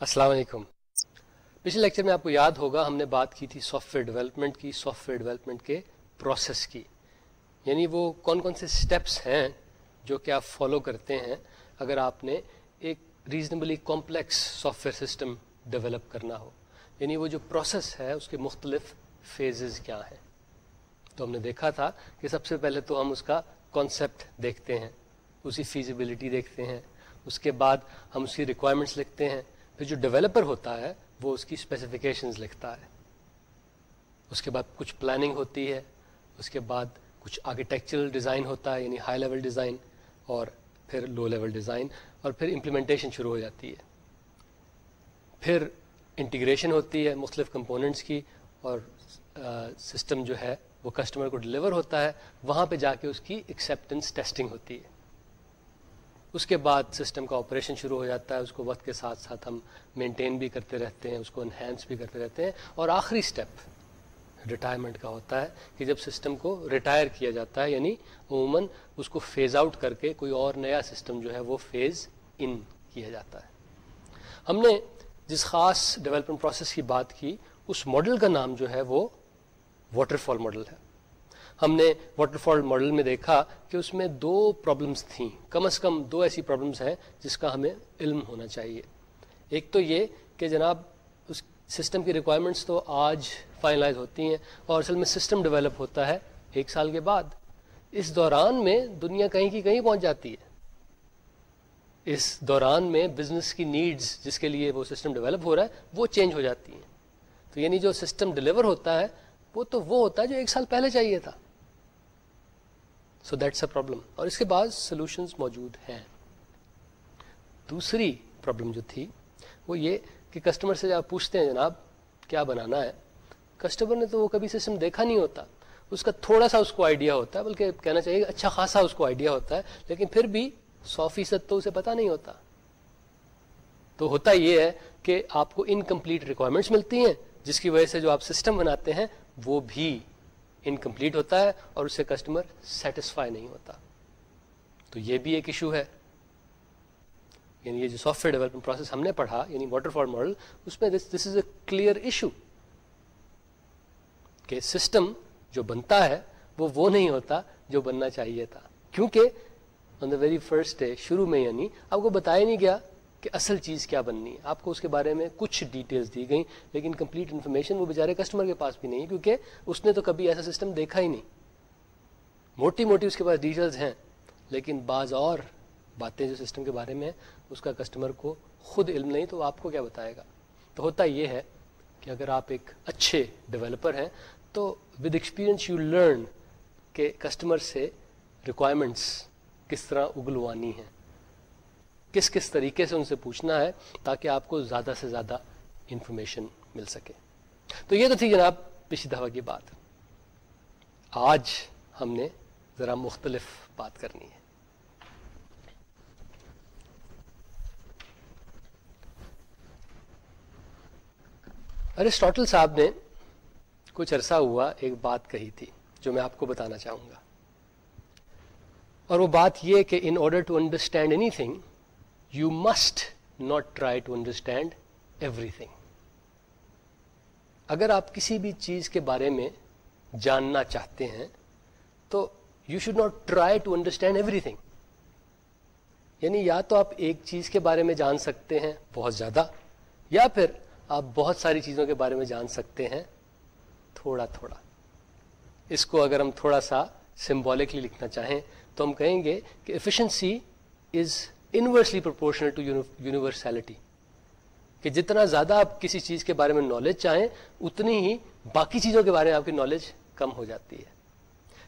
السلام علیکم۔ پچھلے لیکچر میں آپ کو یاد ہوگا ہم نے بات کی تھی سافٹ ویئر ڈیولپمنٹ کی سافٹ ویئر ڈیولپمنٹ کے پروسیس کی۔ یعنی وہ کون کون سے اسٹیپس ہیں جو کہ آپ فالو کرتے ہیں اگر آپ نے ایک reasonably complex software system develop کرنا ہو۔ یعنی وہ جو پروسیس ہے، اس کے مختلف فیزز کیا ہیں۔ تو ہم نے دیکھا تھا کہ سب سے پہلے تو ہم اس کا کانسیپٹ دیکھتے ہیں، اسی فیزیبلٹی دیکھتے ہیں۔ اس کے بعد ہم اس کی ریکوائرمنٹس لکھتے ہیں۔ پھر جو ڈیولپر ہوتا ہے، وہ اس کی اسپیسیفکیشنز لکھتا ہے۔ اس کے بعد کچھ پلاننگ ہوتی ہے، اس کے بعد کچھ آرکیٹیکچرل ڈیزائن ہوتا ہے یعنی ہائی لیول ڈیزائن اور پھر لو لیول ڈیزائن اور پھر امپلیمنٹیشن شروع ہو جاتی ہے۔ پھر انٹیگریشن ہوتی ہے مختلف کمپوننٹس کی، اور سسٹم جو ہے، وہ کسٹمر کو ڈلیور ہوتا ہے۔ وہاں پہ جا کے اس کی ایکسیپٹنس ٹیسٹنگ ہوتی ہے۔ اس کے بعد سسٹم کا آپریشن شروع ہو جاتا ہے، اس کو وقت کے ساتھ ساتھ ہم مینٹین بھی کرتے رہتے ہیں، اس کو انہینس بھی کرتے رہتے ہیں۔ اور آخری اسٹیپ ریٹائرمنٹ کا ہوتا ہے کہ جب سسٹم کو ریٹائر کیا جاتا ہے یعنی عموماً اس کو فیز آؤٹ کر کے کوئی اور نیا سسٹم جو ہے وہ فیز ان کیا جاتا ہے۔ ہم نے جس خاص ڈیولپمنٹ پروسیس کی بات کی، اس ماڈل کا نام جو ہے وہ واٹر فال ماڈل ہے۔ ہم نے واٹر فال ماڈل میں دیکھا کہ اس میں دو پرابلمس تھیں۔ کم از کم دو ایسی پرابلمس ہیں جس کا ہمیں علم ہونا چاہیے۔ ایک تو یہ کہ جناب، اس سسٹم کی ریکوائرمنٹس تو آج فائنلائز ہوتی ہیں اور اصل میں سسٹم ڈیولپ ہوتا ہے ایک سال کے بعد۔ اس دوران میں دنیا کہیں کی کہیں پہنچ جاتی ہے۔ اس دوران میں بزنس کی نیڈز جس کے لیے وہ سسٹم ڈیولپ ہو رہا ہے، وہ چینج ہو جاتی ہیں۔ تو یعنی جو سسٹم ڈلیور ہوتا ہے، وہ تو وہ ہوتا ہے جو ایک سال پہلے چاہیے تھا۔ سو دیٹس اے پرابلم اور اس کے بعد سولوشنز موجود ہیں۔ دوسری پرابلم جو تھی وہ یہ کہ کسٹمر سے آپ پوچھتے ہیں جناب کیا بنانا ہے کسٹمر نے تو وہ کبھی سسٹم دیکھا نہیں ہوتا۔ اس کا تھوڑا سا اس کو آئیڈیا ہوتا ہے، بلکہ کہنا چاہیے کہ اچھا خاصا اس کو آئیڈیا ہوتا ہے، لیکن پھر بھی سو فیصد تو اسے پتا نہیں ہوتا۔ تو ہوتا یہ ہے کہ آپ کو انکمپلیٹ ریکوائرمنٹس ملتی ہیں، جس کی وجہ سے جو آپ سسٹم بناتے ہیں وہ بھی انکمپلیٹ ہوتا ہے اور اس سے کسٹمر سیٹسفائی نہیں ہوتا۔ تو یہ بھی ایک ایشو ہے۔ یعنی یہ جو سافٹ ویئر ڈیولپمنٹ پروسیس ہم نے پڑھا یعنی واٹر فال ماڈل اس میں this is a clear issue کہ سسٹم جو بنتا ہے، وہ وہ نہیں ہوتا جو بننا چاہیے تھا۔ کیونکہ on the very first day شروع میں یعنی آپ کو بتایا نہیں گیا کہ اصل چیز کیا بننی ہے۔ آپ کو اس کے بارے میں کچھ ڈیٹیلز دی گئیں، لیکن کمپلیٹ انفارمیشن وہ بیچارے کسٹمر کے پاس بھی نہیں، کیونکہ اس نے تو کبھی ایسا سسٹم دیکھا ہی نہیں۔ موٹی موٹی اس کے پاس ڈیٹیلز ہیں، لیکن بعض اور باتیں جو سسٹم کے بارے میں اس کا کسٹمر کو خود علم نہیں، تو آپ کو کیا بتائے گا؟ تو ہوتا یہ ہے کہ اگر آپ ایک اچھے ڈیولپر ہیں، تو ود ایکسپیرئنس یو لرن کہ کسٹمر سے ریکوائرمنٹس کس طرح اگلوانی ہیں۔ کس کس طریقے سے ان سے پوچھنا ہے تاکہ آپ کو زیادہ سے زیادہ انفارمیشن مل سکے۔ تو یہ تو تھی جناب پچھلی دفعہ کی بات۔ آج ہم نے ذرا مختلف بات کرنی ہے۔ ارسٹوٹل صاحب نے کچھ عرصہ ہوا ایک بات کہی تھی جو میں آپ کو بتانا چاہوں گا۔ اور وہ بات یہ کہ in order to understand anything you must not try to understand everything اگر آپ کسی بھی چیز کے بارے میں جاننا چاہتے ہیں، تو you should not try to understand everything یعنی یا تو آپ ایک چیز کے بارے میں جان سکتے ہیں بہت زیادہ، یا پھر آپ بہت ساری چیزوں کے بارے میں جان سکتے ہیں تھوڑا تھوڑا۔ اس کو اگر ہم تھوڑا سا سمبولکلی لکھنا چاہیں تو ہم کہیں گے کہ efficiency is inversely proportional to universality کہ جتنا زیادہ آپ کسی چیز کے بارے میں نالج چاہیں، اتنی ہی باقی چیزوں کے بارے میں آپ کی نالج کم ہو جاتی ہے۔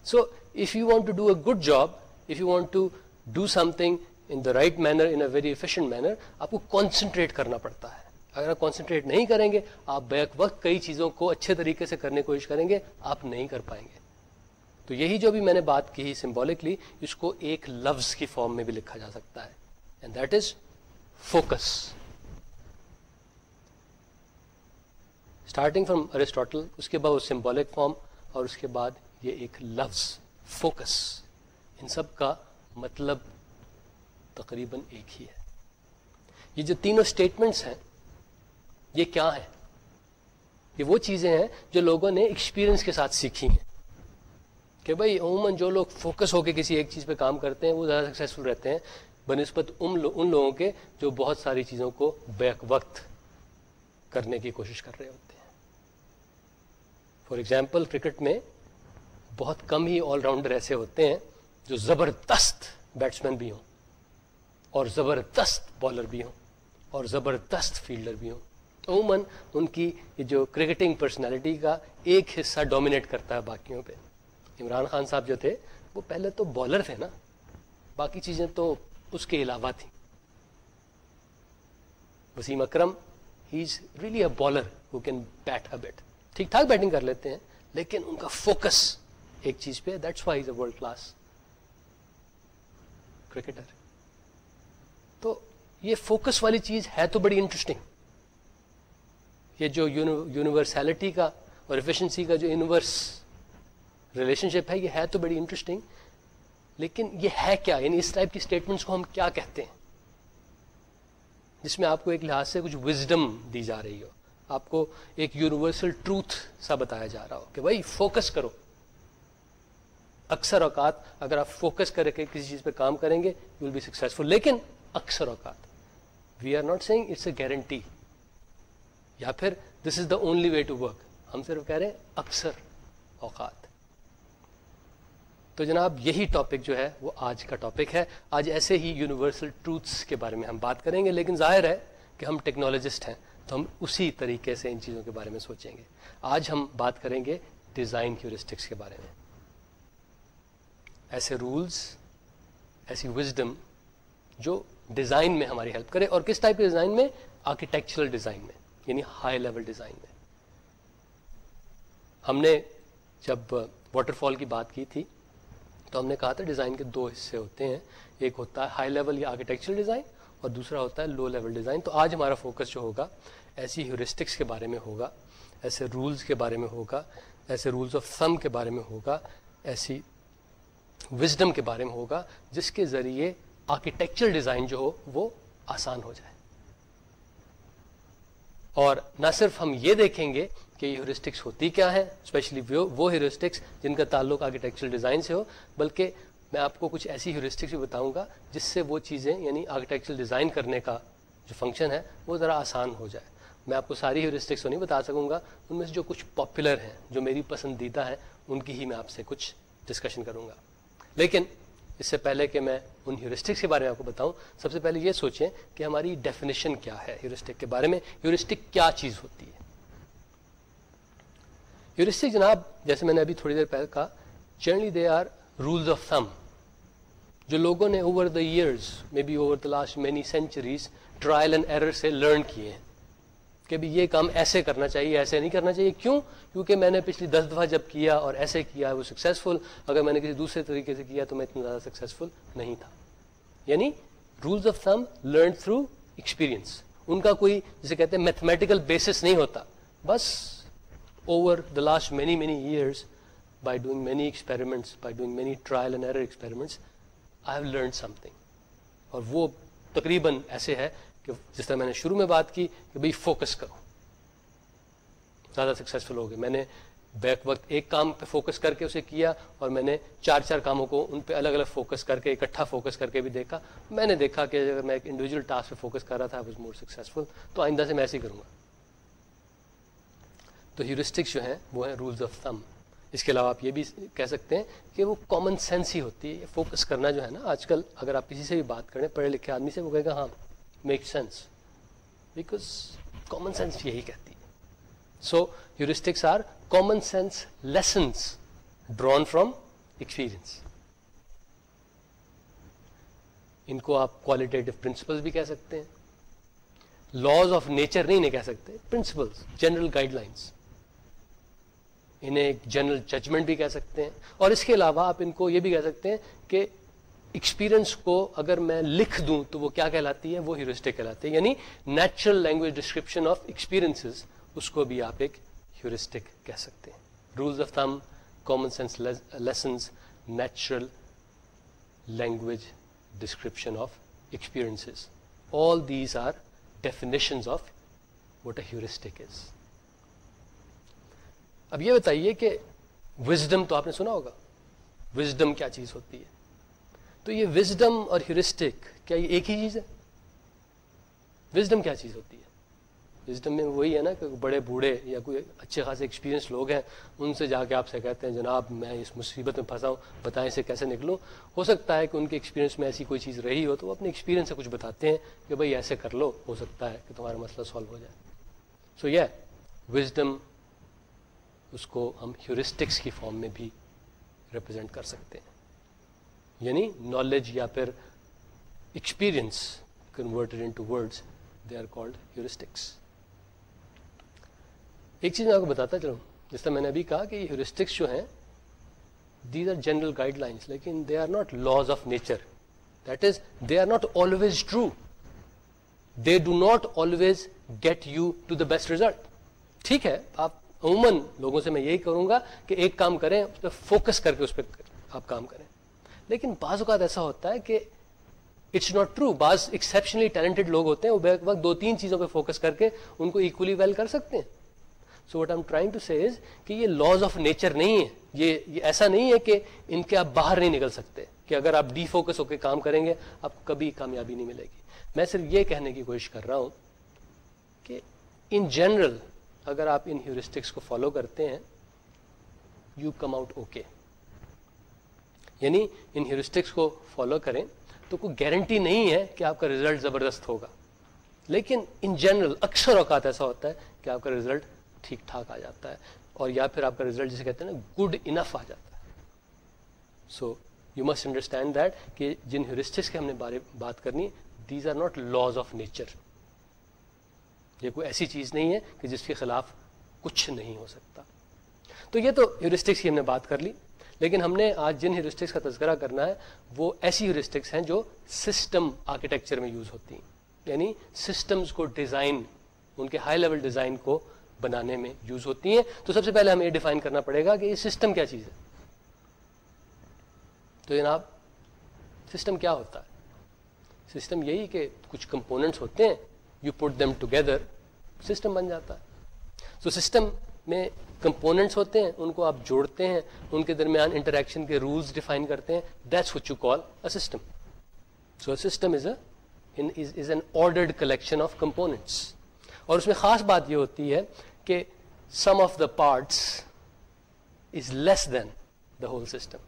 So if you want to do a good job if you want to do something in the right manner in a very efficient manner آپ کو کانسنٹریٹ کرنا پڑتا ہے۔ اگر آپ کانسنٹریٹ نہیں کریں گے، آپ بیک وقت کئی چیزوں کو اچھے طریقے سے کرنے کی کوشش کریں گے، آپ نہیں کر پائیں گے۔ تو یہی جو بھی میں نے بات کی سمبولکلی، اس کو ایک لفظ کی فارم میں بھی لکھا جا سکتا ہے۔ And that is focus starting from Aristotle اس کے بعد وہ سمبولک فارم اور اس کے بعد یہ ایک لفظ فوکس ان سب کا مطلب تقریباً ایک ہی ہے یہ جو تینوں اسٹیٹمنٹس ہیں یہ کیا ہے یہ وہ چیزیں ہیں جو لوگوں نے ایکسپیرئنس کے ساتھ سیکھی ہیں کہ بھائی عموماً جو لوگ فوکس ہو کے کسی ایک چیز پہ کام کرتے ہیں وہ زیادہ سکسیزفل رہتے ہیں بنسبت ان لوگوں کے جو بہت ساری چیزوں کو بیک وقت کرنے کی کوشش کر رہے ہوتے ہیں۔ فار ایگزامپل کرکٹ میں بہت کم ہی آل راؤنڈر ایسے ہوتے ہیں جو زبردست بیٹسمین بھی ہوں اور زبردست بالر بھی ہوں اور زبردست فیلڈر بھی ہوں۔ عموماً ان کی جو کرکٹنگ پرسنالٹی کا ایک حصہ ڈومینیٹ کرتا ہے باقیوں پہ۔ عمران خان صاحب جو تھے، وہ پہلے تو بالر تھے نا، باقی چیزیں تو اس کے علاوہ تھیں Wasim Akram he is really a bowler who can bat a bat ٹھیک ٹھاک بیٹنگ کر لیتے ہیں، لیکن ان کا فوکس ایک چیز پہ that's why is a world class cricketer تو یہ فوکس والی چیز ہے تو بڑی انٹرسٹنگ یہ جو یونیورسلٹی کا اور ایفیشنسی کا جو یونیورس ریلیشن شپ ہے، یہ ہے تو بڑی انٹرسٹنگ لیکن یہ ہے کیا؟ یعنی اس ٹائپ کی اسٹیٹمنٹس کو ہم کیا کہتے ہیں؟ جس میں آپ کو ایک لحاظ سے کچھ وزڈم دی جا رہی ہو۔ آپ کو ایک یونیورسل ٹروتھ سا بتایا جا رہا ہو کہ بھائی فوکس کرو۔ اکثر اوقات اگر آپ فوکس کر کے کسی چیز پہ کام کریں گے یو ول بی سکسیزفل لیکن اکثر اوقات we are not seeing it's a guarantee یا پھر this is the only way to work ہم صرف کہہ رہے ہیں اکثر اوقات۔ تو جناب، یہی ٹاپک جو ہے، وہ آج کا ٹاپک ہے۔ آج ایسے ہی یونیورسل ٹروتھس کے بارے میں ہم بات کریں گے، لیکن ظاہر ہے کہ ہم ٹیکنالوجسٹ ہیں، تو ہم اسی طریقے سے ان چیزوں کے بارے میں سوچیں گے۔ آج ہم بات کریں گے ڈیزائن ہیورسٹکس کے بارے میں۔ ایسے رولز ایسی وزڈم جو ڈیزائن میں ہماری ہیلپ کرے۔ اور کس ٹائپ کے ڈیزائن میں؟ آرکیٹیکچرل ڈیزائن میں یعنی ہائی لیول ڈیزائن میں۔ ہم نے جب واٹر فال کی بات کی تھی تو ہم نے کہا تھا ڈیزائن کے دو حصے ہوتے ہیں۔ ایک ہوتا ہے ہائی لیول یا آرکیٹیکچرل ڈیزائن اور دوسرا ہوتا ہے لو لیول ڈیزائن تو آج ہمارا فوکس جو ہوگا ایسی ہیورسٹکس کے بارے میں ہوگا، ایسے رولز کے بارے میں ہوگا، ایسے رولز آف سم کے بارے میں ہوگا، ایسی وزڈم کے بارے میں ہوگا، جس کے ذریعے آرکیٹیکچرل ڈیزائن جو ہو وہ آسان ہو جائے۔ اور نہ صرف ہم یہ دیکھیں گے کہ یہ ہیورسٹکس ہوتی کیا ہے اسپیشلی وہ ہیورسٹکس جن کا تعلق آرکیٹیکچرل ڈیزائن سے ہو، بلکہ میں آپ کو کچھ ایسی ہیورسٹکس بھی بتاؤں گا جس سے وہ چیزیں یعنی آرکیٹیکچرل ڈیزائن کرنے کا جو فنکشن ہے، وہ ذرا آسان ہو جائے۔ میں آپ کو ساری ہیورسٹکس تو نہیں بتا سکوں گا، ان میں سے جو کچھ پاپولر ہیں، جو میری پسندیدہ ہیں، ان کی ہی میں آپ سے کچھ ڈسکشن کروں گا۔ لیکن اس سے پہلے کہ میں ان ہیورسٹکس کے بارے میں آپ کو بتاؤں۔ سب سے پہلے یہ سوچیں کہ ہماری ڈیفینیشن کیا ہے ہیورسٹک کے بارے میں۔ ہیورسٹک کیا چیز ہوتی ہے؟ ہیورسٹک جناب، جیسے میں نے ابھی تھوڑی دیر پہلے کہا generally they are rules of thumb جو لوگوں نے over the years maybe over the last many centuries trial and error سے لرن کیے ہیں۔ کہ بھی یہ کام ایسے کرنا چاہیے، ایسے نہیں کرنا چاہیے۔ کیوں؟ کیونکہ میں نے پچھلی دس دفعہ جب کیا اور ایسے کیا، وہ سکسیزفل اگر میں نے کسی دوسرے طریقے سے کیا تو میں اتنا زیادہ سکسیزفل نہیں تھا۔ یعنی rules of thumb learn through experience ان کا کوئی جسے کہتے ہیں میتھمیٹیکل بیسس نہیں ہوتا۔ بس over the last many many years by doing many experiments by doing many trial and error experiments I have learn something اور وہ تقریباً ایسے ہے کہ جس طرح میں نے شروع میں بات کی کہ بھائی فوکس کرو۔ زیادہ سکسیزفل ہو گئے میں نے بیک وقت ایک کام پہ فوکس کر کے اسے کیا اور میں نے چار چار کاموں کو ان پہ الگ الگ فوکس کر کے اکٹھا فوکس کر کے بھی دیکھا۔ میں نے دیکھا کہ اگر میں ایک انڈیویجل ٹاسک پہ فوکس کر رہا تھا واز مور سکسیزفل تو آئندہ سے میں ایسے ہی کروں گا۔ تو ہیورسٹکس جو ہیں، وہ ہیں رولز آف تھم اس کے علاوہ آپ یہ بھی کہہ سکتے ہیں کہ وہ کامن سینس ہی ہوتی ہے۔ فوکس کرنا جو ہے نا، آج کل اگر آپ کسی سے بھی بات کریں، پڑھے لکھے آدمی سے، وہ کہے گا ہاں make sense because common sense یہی کہتی ہے so heuristics are common sense lessons drawn from experience ان کو آپ کوالٹیٹو پرنسپل بھی کہہ سکتے ہیں لاز آف نیچر نہیں کہہ سکتے پرنسپلس جنرل گائڈ لائنس انہیں ایک جنرل ججمنٹ بھی کہہ سکتے ہیں اور اس کے علاوہ آپ ان کو یہ بھی کہہ سکتے ہیں کہ ایکسپیرئنس کو اگر میں لکھ دوں تو وہ کیا کہلاتی ہے؟ وہ ہیورسٹک کہلاتی ہے۔ یعنی natural language description of experience اس کو بھی آپ ایک ہیورسٹک کہہ سکتے ہیں۔ Rules of thumb common sense lessons natural language description of experience all these are definitions of what a heuristic is اب یہ بتائیے کہ وزڈم تو آپ نے سنا ہوگا۔ وزڈم کیا چیز ہوتی ہے؟ تو یہ وزڈم اور ہیورسٹک کیا یہ ایک ہی چیز ہے؟ وزڈم کیا چیز ہوتی ہے؟ وزڈم میں وہی ہے نا کہ بڑے بوڑھے یا کوئی اچھے خاصے ایکسپیرینس لوگ ہیں، ان سے جا کے آپ سے کہتے ہیں، جناب، میں اس مصیبت میں پھنسا ہوں، بتائیں سے کیسے نکلوں؟ ہو سکتا ہے کہ ان کے ایکسپیرینس میں ایسی کوئی چیز رہی ہو تو وہ اپنے ایکسپیرینس سے کچھ بتاتے ہیں کہ بھائی ایسے کر لو، ہو سکتا ہے کہ تمہارا مسئلہ سالو ہو جائے۔ سو یہ وزڈم اس کو ہم ہیورسٹکس کی فارم میں بھی ریپرزینٹ کر سکتے ہیں۔ یعنی نالج یا پھر experience converted into words they are called heuristics ایک چیز میں آپ کو بتاتا چلوں، جس طرح میں نے ابھی کہا کہ یہ ہیورسٹکس جو ہیں these are general guidelines لیکن they are not laws of nature that is they are not always true they do not always get you to the best result ٹھیک ہے، آپ عموماً لوگوں سے میں یہی کروں گا کہ ایک کام کریں، اس پہ فوکس کر کے اس پہ آپ کام کریں۔ لیکن بعض اوقات ایسا ہوتا ہے کہ اٹس ناٹ ٹرو بعض ایکسپشنلی ٹیلنٹڈ لوگ ہوتے ہیں، وہ بیک وقت دو تین چیزوں پہ فوکس کر کے ان کو ایکولی ویل کر سکتے ہیں۔ So what I'm trying to says کہ یہ لاز آف نیچر نہیں ہے یہ یہ ایسا نہیں ہے کہ ان کے آپ باہر نہیں نکل سکتے، کہ اگر آپ ڈی فوکس ہو کے کام کریں گے، آپ کبھی کامیابی نہیں ملے گی۔ میں صرف یہ کہنے کی کوشش کر رہا ہوں کہ ان جنرل اگر آپ ان ہیورسٹکس کو فالو کرتے ہیں یو کم آؤٹ اوکے یعنی ان ہیورسٹکس کو فالو کریں تو کوئی گارنٹی نہیں ہے کہ آپ کا ریزلٹ زبردست ہوگا۔ لیکن ان جنرل اکثر اوقات ایسا ہوتا ہے کہ آپ کا ریزلٹ ٹھیک ٹھاک آ جاتا ہے اور یا پھر آپ کا ریزلٹ جسے کہتے ہیں نا گڈ انف آ جاتا ہے۔ So you must understand that کہ جن ہیورسٹکس کے ہم نے بارے بات کرنی these are not laws of nature یہ کوئی ایسی چیز نہیں ہے کہ جس کے خلاف کچھ نہیں ہو سکتا۔ تو یہ تو ہیورسٹکس کی ہم نے بات کر لی۔ لیکن ہم نے آج جن ہیورسٹکس کا تذکرہ کرنا ہے، وہ ایسی ہیورسٹکس ہیں جو سسٹم آرکیٹیکچر میں یوز ہوتی ہیں۔ یعنی سسٹمز کو ڈیزائن ان کے ہائی لیول ڈیزائن کو بنانے میں یوز ہوتی ہیں۔ تو سب سے پہلے ہمیں یہ ڈیفائن کرنا پڑے گا کہ یہ سسٹم کیا چیز ہے۔ تو جناب سسٹم کیا ہوتا ہے؟ سسٹم یہی کہ کچھ کمپوننٹس ہوتے ہیں you put them together system بن جاتا ہے۔ تو سسٹم میں کمپوننٹس ہوتے ہیں، ان کو آپ جوڑتے ہیں، ان کے درمیان انٹریکشن کے رولس ڈیفائن کرتے ہیں۔ That's what you call a system so a system is a is an ordered collection of components اور اس میں خاص بات یہ ہوتی ہے کہ some of the parts is less than the whole system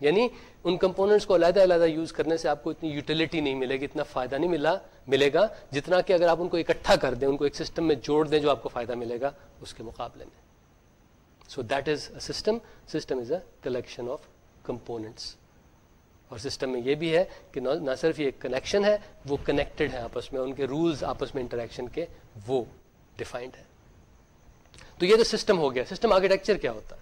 یعنی ان کمپوننٹس کو علیحدہ علیحدہ یوز کرنے سے آپ کو اتنی یوٹیلٹی نہیں ملے گی، اتنا فائدہ نہیں ملا، ملے گا، جتنا کہ اگر آپ ان کو اکٹھا کر دیں، ان کو ایک سسٹم میں جوڑ دیں جو آپ کو فائدہ ملے گا، اس کے مقابلے میں۔ So that is a system system is a collection of components اور سسٹم میں یہ بھی ہے کہ نہ صرف یہ کنیکشن ہے، وہ کنیکٹڈ ہے آپس میں، ان کے رولز آپس میں انٹریکشن کے وہ ڈیفائنڈ ہے۔ تو یہ تو سسٹم ہو گیا۔ سسٹم آرکیٹیکچر کیا ہوتا ہے؟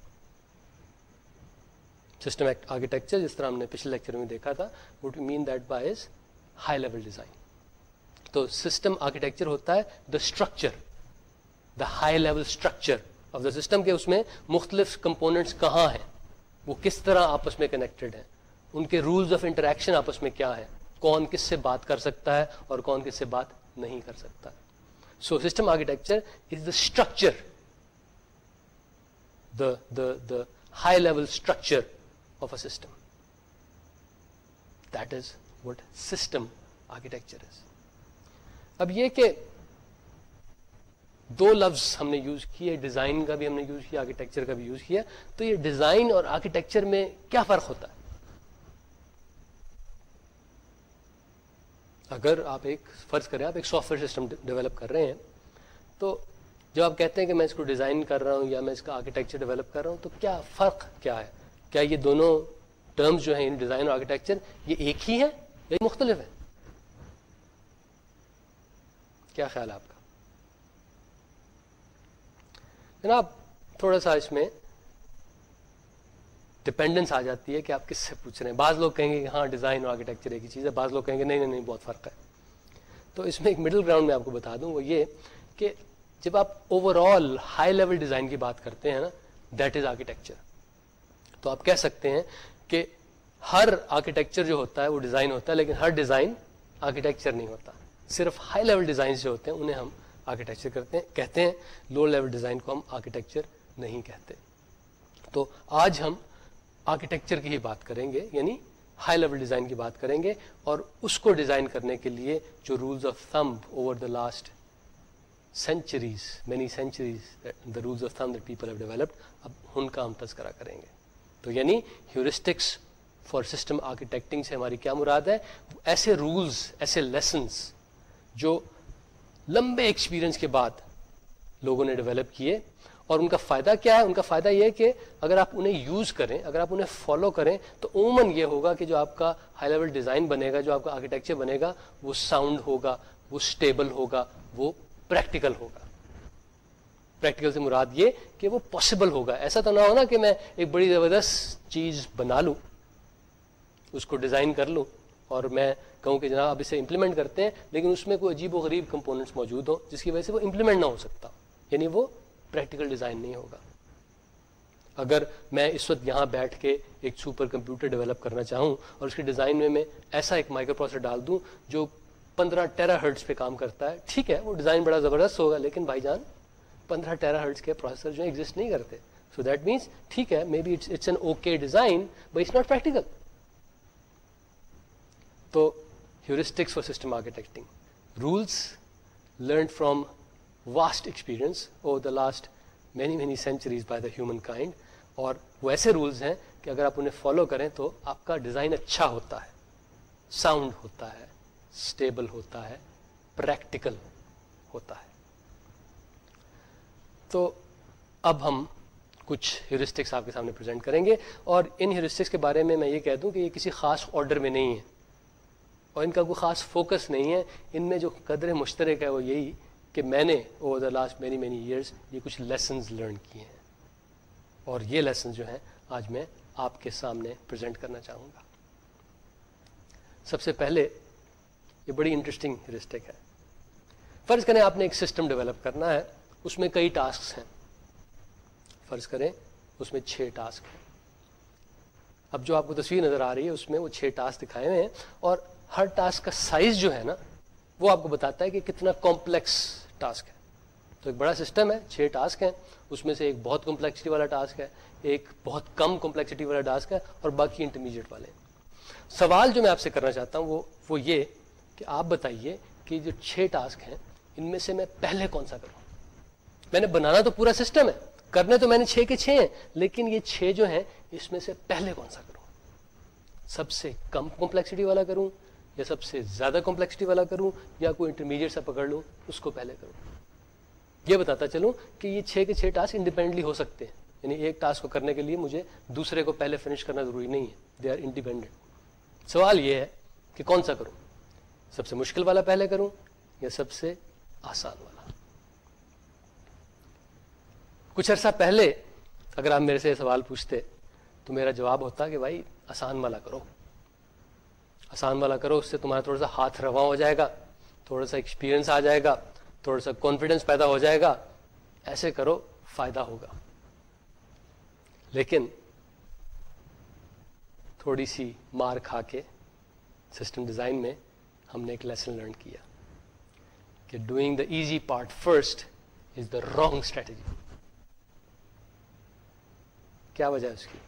سسٹم آرکیٹیکچر جس طرح ہم نے پچھلے لیکچر میں دیکھا تھا what mean that by is high level design تو سسٹم آرکیٹیکچر ہوتا ہے the structure the high level structure of the system کے اس میں مختلف کمپوننٹس کہاں ہیں؟ وہ کس طرح آپس میں کنیکٹڈ ہیں؟ ان کے رولز آف انٹریکشن آپس میں کیا ہے کون کس سے بات کر سکتا ہے اور کون کس سے بات نہیں کر سکتا؟ So system architecture is the structure the the the high level structure of a system that is what system architecture is اب یہ کہ دو لفظ ہم نے یوز کیے، ڈیزائن کا بھی ہم نے یوز کیا آرکیٹیکچر کا بھی یوز کیا۔ تو یہ ڈیزائن اور آرکیٹیکچر میں کیا فرق ہوتا ہے؟ اگر آپ ایک فرض کریں، آپ ایک سافٹ ویئر سسٹم ڈیولپ کر رہے ہیں، تو جب آپ کہتے ہیں کہ میں اس کو ڈیزائن کر رہا ہوں یا میں اس کا آرکیٹیکچر ڈیولپ کر رہا ہوں، تو کیا فرق کیا ہے؟ کیا یہ دونوں ٹرمز جو ہیں ڈیزائن اور آرکیٹیکچر یہ ایک ہی ہے یا مختلف ہے کیا خیال ہے آپ کا؟ جناب، تھوڑا سا اس میں ڈپینڈنس آ جاتی ہے کہ آپ کس سے پوچھ رہے ہیں۔ بعض لوگ کہیں گے کہ ہاں ڈیزائن اور آرکیٹیکچر ایک ہی چیز ہے۔ بعض لوگ کہیں گے نہیں نہیں بہت فرق ہے۔ تو اس میں ایک مڈل گراؤنڈ میں آپ کو بتا دوں، وہ یہ کہ جب آپ overall high level design کی بات کرتے ہیں نا دیٹ از آرکیٹیکچر تو آپ کہہ سکتے ہیں کہ ہر آرکیٹیکچر جو ہوتا ہے وہ ڈیزائن ہوتا ہے، لیکن ہر ڈیزائن آرکیٹیکچر نہیں ہوتا۔ صرف ہائی لیول ڈیزائن جو ہوتے ہیں، انہیں ہم آرکیٹیکچر کرتے ہیں، کہتے ہیں لو لیول ڈیزائن کو ہم آرکیٹیکچر نہیں کہتے۔ تو آج ہم آرکیٹیکچر کی ہی بات کریں گے یعنی ہائی لیول ڈیزائن کی بات کریں گے اور اس کو ڈیزائن کرنے کے لیے جو rules of thumb over the last centuries many centuries the rules of thumb that people have developed اب ان کا ہم تذکرہ کریں گے۔ تو یعنی ہیورسٹکس فار سسٹم آرکیٹیکٹنگ سے ہماری کیا مراد ہے؟ ایسے رولز ایسے لیسنس جو لمبے ایکسپیرئنس کے بعد لوگوں نے ڈیولپ کیے۔ اور ان کا فائدہ کیا ہے؟ ان کا فائدہ یہ کہ اگر آپ انہیں یوز کریں، اگر آپ انہیں فالو کریں، تو عموماً یہ ہوگا کہ جو آپ کا ہائی لیول ڈیزائن بنے گا جو آپ کا آرکیٹیکچر بنے گا وہ ساؤنڈ ہوگا، وہ اسٹیبل ہوگا، وہ پریکٹیکل ہوگا۔ پریکٹیکل سے مراد یہ کہ وہ پاسبل ہوگا۔ ایسا تو نہ ہونا کہ میں ایک بڑی زبردست چیز بنا لوں، اس کو ڈیزائن کر لوں۔ اور میں کہوں کہ جناب اب اسے امپلیمنٹ کرتے ہیں، لیکن اس میں کوئی عجیب و غریب کمپوننٹس موجود ہوں، جس کی وجہ سے وہ امپلیمنٹ نہ ہو سکتا۔ یعنی وہ پریکٹیکل ڈیزائن نہیں ہوگا۔ اگر میں اس وقت یہاں بیٹھ کے ایک سپر کمپیوٹر ڈیولپ کرنا چاہوں اور اس کے ڈیزائن میں میں ایسا ایک مائکرو پروسیسر ڈال دوں جو پندرہ ٹیرا ہرٹس پہ کام کرتا ہے، ٹھیک ہے، وہ ڈیزائن بڑا زبردست ہوگا، لیکن بھائی جان، پندرہ ٹیرا ہرٹس کے پروسیسر جو ایگزٹ نہیں کرتے۔ سو دیٹ مینس ٹھیک ہے maybe it's an okay design but it's not practical تو heuristics for system architecting rules learn from vast experience over the last many many centuries by the humankind اور وہ ایسے rules ہیں کہ اگر آپ انہیں فالو کریں تو آپ کا ڈیزائن اچھا ہوتا ہے ساؤنڈ ہوتا ہے اسٹیبل ہوتا ہے پریکٹیکل ہوتا ہے. تو اب ہم کچھ ہیورسٹکس آپ کے سامنے پریزنٹ کریں گے اور ان ہیورسٹکس کے بارے میں میں یہ کہہ دوں کہ یہ کسی خاص آرڈر میں نہیں ہے اور ان کا کوئی خاص فوکس نہیں ہے۔ ان میں جو قدر مشترک ہے وہ یہی کہ میں نے over the last many many years یہ کچھ لیسنز لرن کیے ہیں۔ اور یہ لیسنز جو ہیں آج میں آپ کے سامنے پریزنٹ کرنا چاہوں گا۔ سب سے پہلے یہ بڑی انٹرسٹنگ ہیورسٹک ہے۔ فرض کریں آپ نے ایک سسٹم ڈیولپ کرنا ہے، اس میں کئی ٹاسک ہیں۔ فرض کریں اس میں چھ ٹاسک ہیں۔ اب جو آپ کو تصویر نظر آ رہی ہے، اس میں وہ چھ ٹاسک دکھائے ہوئے ہیں۔ اور ہر ٹاسک کا سائز جو ہے نا، وہ آپ کو بتاتا ہے کہ کتنا کمپلیکس ٹاسک ہے۔ تو ایک بڑا سسٹم ہے، چھ ٹاسک ہیں، اس میں سے ایک بہت کمپلیکسٹی والا ٹاسک ہے، ایک بہت کم کمپلیکسٹی والا ٹاسک ہے اور باقی انٹرمیڈیٹ والے سوال جو میں آپ سے کرنا چاہتا ہوں، وہ وہ یہ کہ آپ بتائیے کہ جو چھ ٹاسک ہیں، ان میں سے میں پہلے کون سا کروں؟ میں نے بنانا تو پورا سسٹم ہے، کرنے تو میں نے چھ کے چھ ہیں، لیکن یہ چھ جو ہیں، اس میں سے پہلے کون سا کروں؟ سب سے کم کمپلیکسٹی والا کروں یا سب سے زیادہ کمپلیکسٹی والا کروں یا کوئی انٹرمیڈیٹ سا پکڑ لوں، اس کو پہلے کروں۔ یہ بتاتا چلوں کہ یہ چھ کے چھ ٹاسک انڈیپینڈنٹلی ہو سکتے ہیں۔ یعنی ایک ٹاسک کو کرنے کے لیے مجھے دوسرے کو پہلے فنش کرنا ضروری نہیں ہے۔ دے آر انڈیپینڈنٹ سوال یہ ہے کہ کون سا کروں؟ سب سے مشکل والا پہلے کروں یا سب سے آسان والا؟ کچھ عرصہ پہلے اگر آپ میرے سے سوال پوچھتے تو میرا جواب ہوتا کہ بھائی آسان والا کرو۔ آسان والا کرو، اس سے تمہارا تھوڑا سا ہاتھ رواں ہو جائے گا، تھوڑا سا ایکسپیرئنس آ جائے گا، تھوڑا سا کانفیڈینس پیدا ہو جائے گا، ایسے کرو فائدہ ہوگا۔ لیکن تھوڑی سی مار کھا کے سسٹم ڈیزائن میں ہم نے ایک لیسن لرن کیا کہ doing the easy part first is the wrong strategy کیا وجہ ہے اس کی؟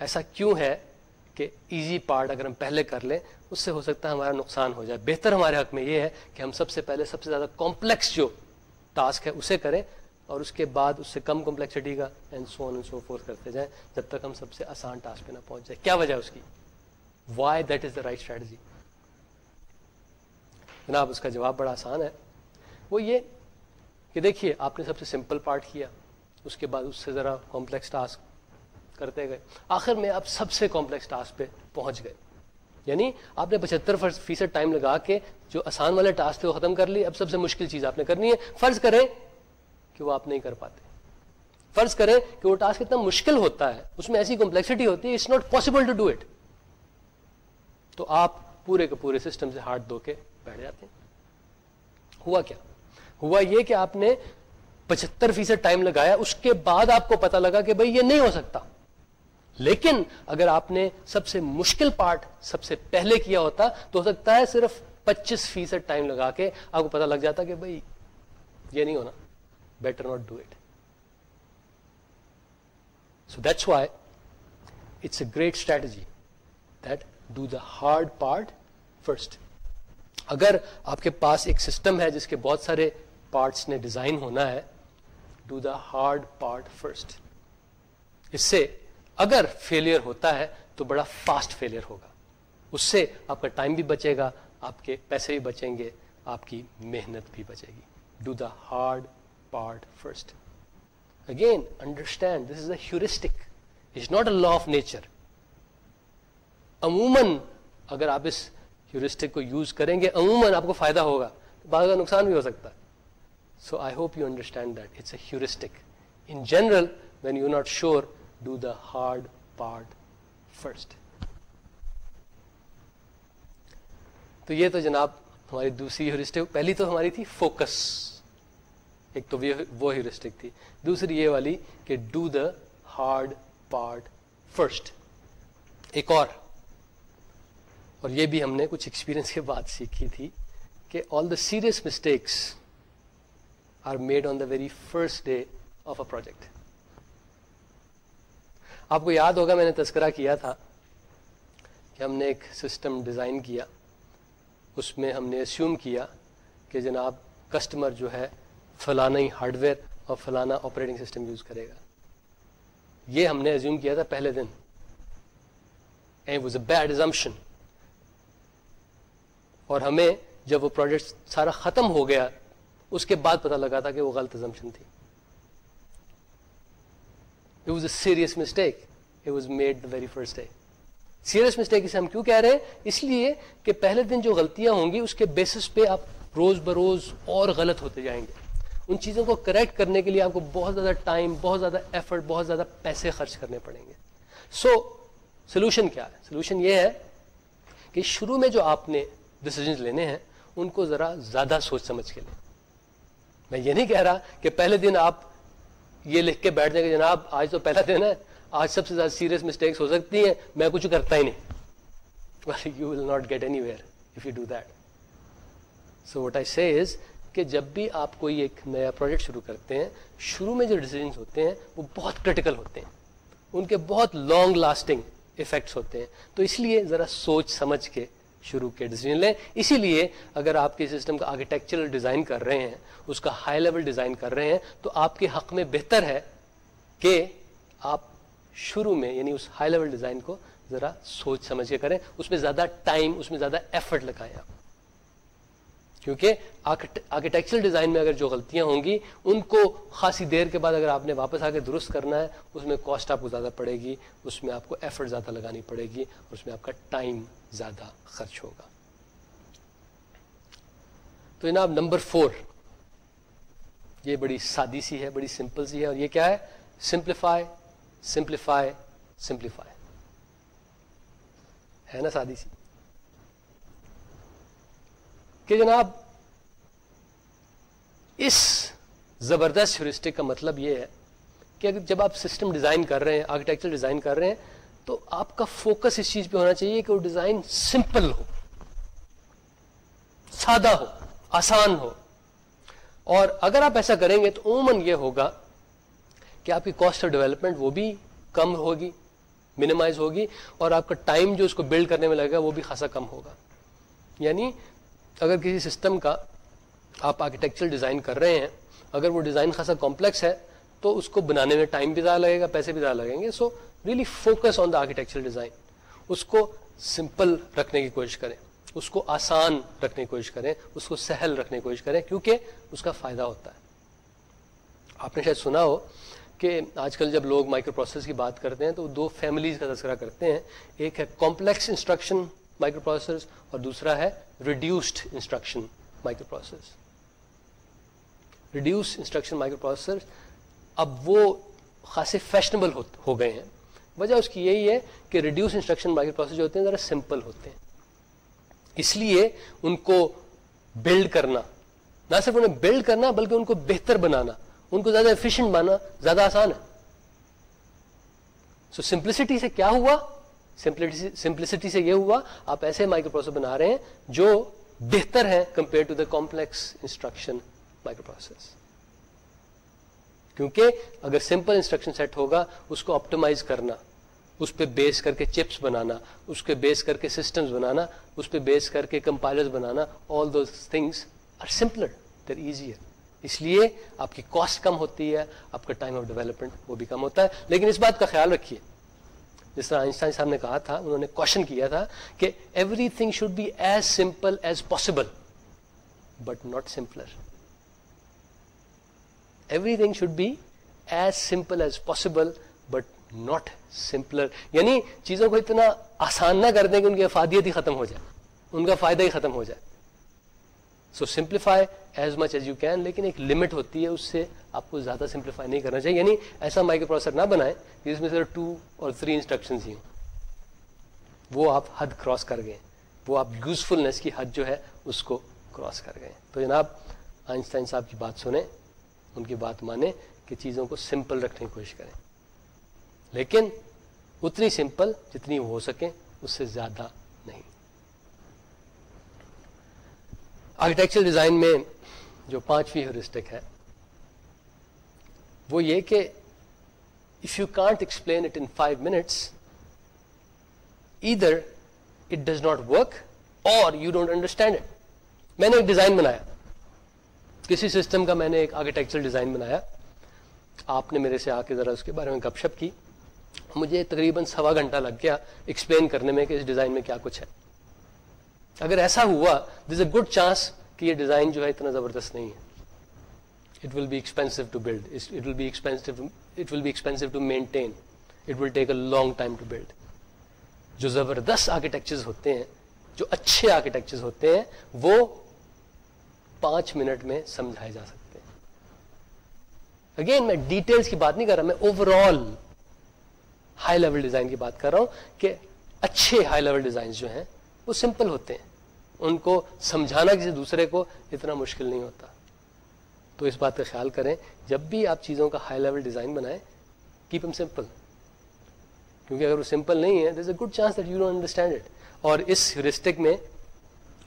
ایسا کیوں ہے کہ ایزی پارٹ اگر ہم پہلے کر لیں، اس سے ہو سکتا ہے ہمارا نقصان ہو جائے۔ بہتر ہمارے حق میں یہ ہے کہ ہم سب سے پہلے سب سے زیادہ کمپلیکس جو ٹاسک ہے اسے کریں اور اس کے بعد اس سے کم کمپلیکسٹی کا and so on so forth کرتے جائیں جب تک ہم سب سے آسان ٹاسک پہ نہ پہنچ جائے کیا وجہ اس کی؟ Why that is the right strategy جناب، اس کا جواب بڑا آسان ہے۔ وہ یہ کہ دیکھیے، آپ نے سب سے سمپل پارٹ کیا، اس کے بعد اس سے ذرا کمپلیکس ٹاسک کرتے گئے۔ آخر میں آپ سب سے کمپلیکس ٹاسک پہ پہنچ گئے۔ یعنی آپ نے پچہتر فیصد ٹائم لگا کے جو آسان والے ٹاسک تھے وہ ختم کر لی اب سب سے مشکل چیز آپ نے کرنی ہے۔ فرض کریں کہ وہ آپ نہیں کر پاتے۔ فرض کریں کہ وہ ٹاسک اتنا مشکل ہوتا ہے، اس میں ایسی کمپلیکسٹی ہوتی ہے it's not possible to do it تو آپ پورے کے پورے سسٹم سے ہاتھ دھو کے بیٹھ جاتے ہیں۔ ہوا کیا؟ ہوا یہ کہ آپ نے پچہتر فیصد ٹائم لگایا، اس کے بعد آپ کو پتا لگا کہ بھائی یہ نہیں ہو سکتا۔ لیکن اگر آپ نے سب سے مشکل پارٹ سب سے پہلے کیا ہوتا تو ہو سکتا ہے صرف پچیس فیصد ٹائم لگا کے آپ کو پتا لگ جاتا کہ بھائی یہ نہیں ہونا better not do it so that's why it's a great strategy that do the hard part first اگر آپ کے پاس ایک سسٹم ہے جس کے بہت سارے پارٹس نے ڈیزائن ہونا ہے do the hard part first اس سے اگر فیلئر ہوتا ہے تو بڑا فاسٹ فیلئر ہوگا۔ اس سے آپ کا ٹائم بھی بچے گا، آپ کے پیسے بھی بچیں گے، آپ کی محنت بھی بچے گی۔ Do the hard part first again understand this is a heuristic it's not a law of nature عموماً اگر آپ اس ہیورسٹک کو یوز کریں گے، عموماً آپ کو فائدہ ہوگا۔ بعض کا نقصان بھی ہو سکتا ہے۔ So I hope you understand that it's a heuristic in general when you not sure do the hard part first تو یہ تو جناب ہماری دوسری ہیورسٹک پہلی تو ہماری تھی فوکس ایک تو وہ ہیورسٹک تھی. دوسری یہ والی کہ do the hard part first ایک اور. اور یہ بھی ہم نے کچھ ایکسپیرئنس کے بعد سیکھی تھی کہ all the serious mistakes are made on the very first day of a project آپ کو یاد ہوگا میں نے تذکرہ کیا تھا کہ ہم نے ایک سسٹم ڈیزائن کیا، اس میں ہم نے اسیوم کیا کہ جناب کسٹمر جو ہے فلانا ہی ہارڈ ویئر اور فلانا آپریٹنگ سسٹم یوز کرے گا۔ یہ ہم نے ایزیوم کیا تھا پہلے دن۔ واز اے بیڈ ایزمپشن اور ہمیں جب وہ پروجیکٹ سارا ختم ہو گیا، اس کے بعد پتا لگا تھا کہ وہ غلط ایزمپشن تھی۔ It was a serious mistake it was made the very first day serious mistake اسے ہم کیوں کہہ رہے ہیں؟ اس لیے کہ پہلے دن جو غلطیاں ہوں گی اس کے بیسس پہ آپ روز بروز اور غلط ہوتے جائیں گے۔ ان چیزوں کو کریکٹ کرنے کے لیے آپ کو بہت زیادہ ٹائم بہت زیادہ ایفرٹ بہت زیادہ پیسے خرچ کرنے پڑیں گے۔ سو so, سولوشن کیا ہے؟ سولوشن یہ ہے کہ شروع میں جو آپ نے ڈسیزنس لینے ہیں ان کو ذرا زیادہ سوچ سمجھ کے لیں۔ میں یہ نہیں کہہ رہا کہ پہلے دن آپ یہ لکھ کے بیٹھ جائیں کہ جناب، آج تو پہلا دن ہے، آج سب سے زیادہ سیریس مسٹیکس ہو سکتی ہیں، میں کچھ کرتا ہی نہیں۔ You will not get anywhere if you do that so what I see is کہ جب بھی آپ کوئی ایک نیا پروجیکٹ شروع کرتے ہیں، شروع میں جو ڈیسیجنس ہوتے ہیں، وہ بہت کرٹیکل ہوتے ہیں۔ ان کے بہت لانگ لاسٹنگ افیکٹس ہوتے ہیں۔ تو اس لیے ذرا سوچ سمجھ کے شروع کے ڈیسیجن لیں۔ اسی لیے اگر آپ کے سسٹم کا آرکیٹیکچرل ڈیزائن کر رہے ہیں، اس کا ہائی لیول ڈیزائن کر رہے ہیں، تو آپ کے حق میں بہتر ہے کہ آپ شروع میں یعنی اس ہائی لیول ڈیزائن کو ذرا سوچ سمجھ کے کریں۔ اس میں زیادہ ٹائم اس میں زیادہ ایفرٹ لگائیں آپ۔ کیونکہ آرکیٹیکچرل ڈیزائن میں اگر جو غلطیاں ہوں گی، ان کو خاصی دیر کے بعد اگر آپ نے واپس آ کے درست کرنا ہے، اس میں کاسٹ آپ کو زیادہ پڑے گی، اس میں آپ کو ایفرٹ زیادہ لگانی پڑے گی، اور اس میں آپ کا ٹائم زیادہ خرچ ہوگا۔ تو جناب نمبر فور یہ بڑی سادی سی ہے، بڑی سمپل سی ہے، اور یہ کیا ہے؟ سمپلیفائی سمپلیفائی سمپلیفائی ہے نا سادی سی؟ کہ جناب، اس زبردست ہیورسٹک کا مطلب یہ ہے کہ جب آپ سسٹم ڈیزائن کر رہے ہیں، آرکیٹیکچر ڈیزائن کر رہے ہیں، تو آپ کا فوکس اس چیز پہ ہونا چاہیے کہ وہ ڈیزائن سمپل ہو، سادہ ہو، آسان ہو۔ اور اگر آپ ایسا کریں گے تو عموماً یہ ہوگا کہ آپ کی کاسٹ آف ڈیولپمنٹ وہ بھی کم ہوگی منیمائز ہوگی، اور آپ کا ٹائم جو اس کو بلڈ کرنے میں لگے گا وہ بھی خاصا کم ہوگا۔ یعنی اگر کسی سسٹم کا آپ آرکیٹیکچر ڈیزائن کر رہے ہیں، اگر وہ ڈیزائن خاصا کمپلیکس ہے، تو اس کو بنانے میں ٹائم بھی زیادہ لگے گا، پیسے بھی زیادہ لگیں گے۔ So really focus on the architecture design اس کو سمپل رکھنے کی کوشش کریں۔ اس کو آسان رکھنے کی کوشش کریں۔ اس کو سہل رکھنے کی کوشش کریں، کیونکہ اس کا فائدہ ہوتا ہے۔ آپ نے شاید سنا ہو کہ آج کل جب لوگ مائکرو پروسیس کی بات کرتے ہیں، تو دو فیملیز کا تذکرہ کرتے ہیں۔ ایک ہے کمپلیکس انسٹرکشن مائکرو پروسیسر اور دوسرا ہے reduced instruction microprocessor reduce instruction microprocessor اب وہ خاصے فیشنبل ہو گئے ہیں۔ وجہ اس کی یہی ہے کہ ریڈیوس انسٹرکشن مائکرو پروسیسر جو ہوتے ہیں ذرا سمپل ہوتے ہیں۔ اس لیے ان کو بلڈ کرنا نہ صرف انہیں بلڈ کرنا بلکہ ان کو بہتر بنانا ان کو زیادہ ایفیشینٹ بنانا زیادہ آسان ہے۔ سو so, سمپلسٹی سے کیا ہوا؟ سمپلسٹی سے یہ ہوا، آپ ایسے مائکرو پروسیسر بنا رہے ہیں جو بہتر ہیں compare to the complex instruction micro process کیونکہ اگر سمپل انسٹرکشن سیٹ ہوگا، اس کو آپٹمائز کرنا، اس پہ بیس کر کے چپس بنانا، اس پہ بیس کر کے سسٹمز بنانا، اس پہ بیس کر کے compilers banana all those things are simpler there easier اس لیے آپ کی کاسٹ کم ہوتی ہے، آپ کا ٹائم آف ڈیولپمنٹ وہ بھی کم ہوتا ہے. لیکن اس بات کا خیال رکھیے جس طرح آئنسٹائن صاحب نے کہا تھا، انہوں نے کوشچن کیا تھا کہ everything should be as simple as possible but not simpler everything should be as simple as possible but not simpler یعنی چیزوں کو اتنا آسان نہ کر دیں کہ ان کی افادیت ہی ختم ہو جائے، ان کا فائدہ ہی ختم ہو جائے۔ So simplify as much as you can لیکن ایک لمٹ ہوتی ہے اس سے آپ کو زیادہ سمپلیفائی نہیں کرنا چاہیے یعنی ایسا مائکرو پروسیسر نہ بنائیں جس میں صرف ٹو اور تھری انسٹرکشن ہی ہوں وہ آپ حد کراس کر گئے وہ آپ یوزفلنس کی حد جو ہے اس کو کراس کر گئے تو جناب آئنسٹائن صاحب کی بات سنیں ان کی بات مانیں کہ چیزوں کو سمپل رکھنے کی کوشش کریں لیکن اتنی سمپل جتنی ہو سکیں اس سے زیادہ نہیں آرکیٹیکچر ڈیزائن میں جو پانچویں ہیورسٹک ہے، وہ یہ کہ if you can't explain it in five minutes either it does not work or you don't understand it میں نے ایک ڈیزائن بنایا۔ کسی سسٹم کا میں نے ایک آرکیٹیکچر ڈیزائن بنایا۔ آپ نے میرے سے آ کے ذرا اس کے بارے میں گپ شپ کی۔ مجھے تقریباً سوا گھنٹہ لگ گیا ایکسپلین کرنے میں کہ اس ڈیزائن میں کیا کچھ ہے۔ اگر ایسا ہوا دس اے گڈ چانس کہ یہ ڈیزائن جو ہے اتنا زبردست نہیں ہے۔ It will be expensive to build it will be expensive it will be expensive to maintain it will take a long time to build جو زبردست آرکیٹیکچر ہوتے ہیں، جو اچھے آرکیٹیکچر ہوتے ہیں، وہ پانچ منٹ میں سمجھائے جا سکتے ہیں۔ اگین میں ڈیٹیلز کی بات نہیں کر رہا، میں overall high level design کی بات کر رہا ہوں کہ اچھے ہائی لیول ڈیزائن جو ہیں وہ سمپل ہوتے ہیں۔ ان کو سمجھانا کسی دوسرے کو اتنا مشکل نہیں ہوتا۔ تو اس بات کا خیال کریں، جب بھی آپ چیزوں کا ہائی لیول ڈیزائن بنائیں کیپ ایم سمپل کیونکہ اگر وہ سمپل نہیں ہے دس اے good chance that you don't understand it اور اس ہیورسٹک میں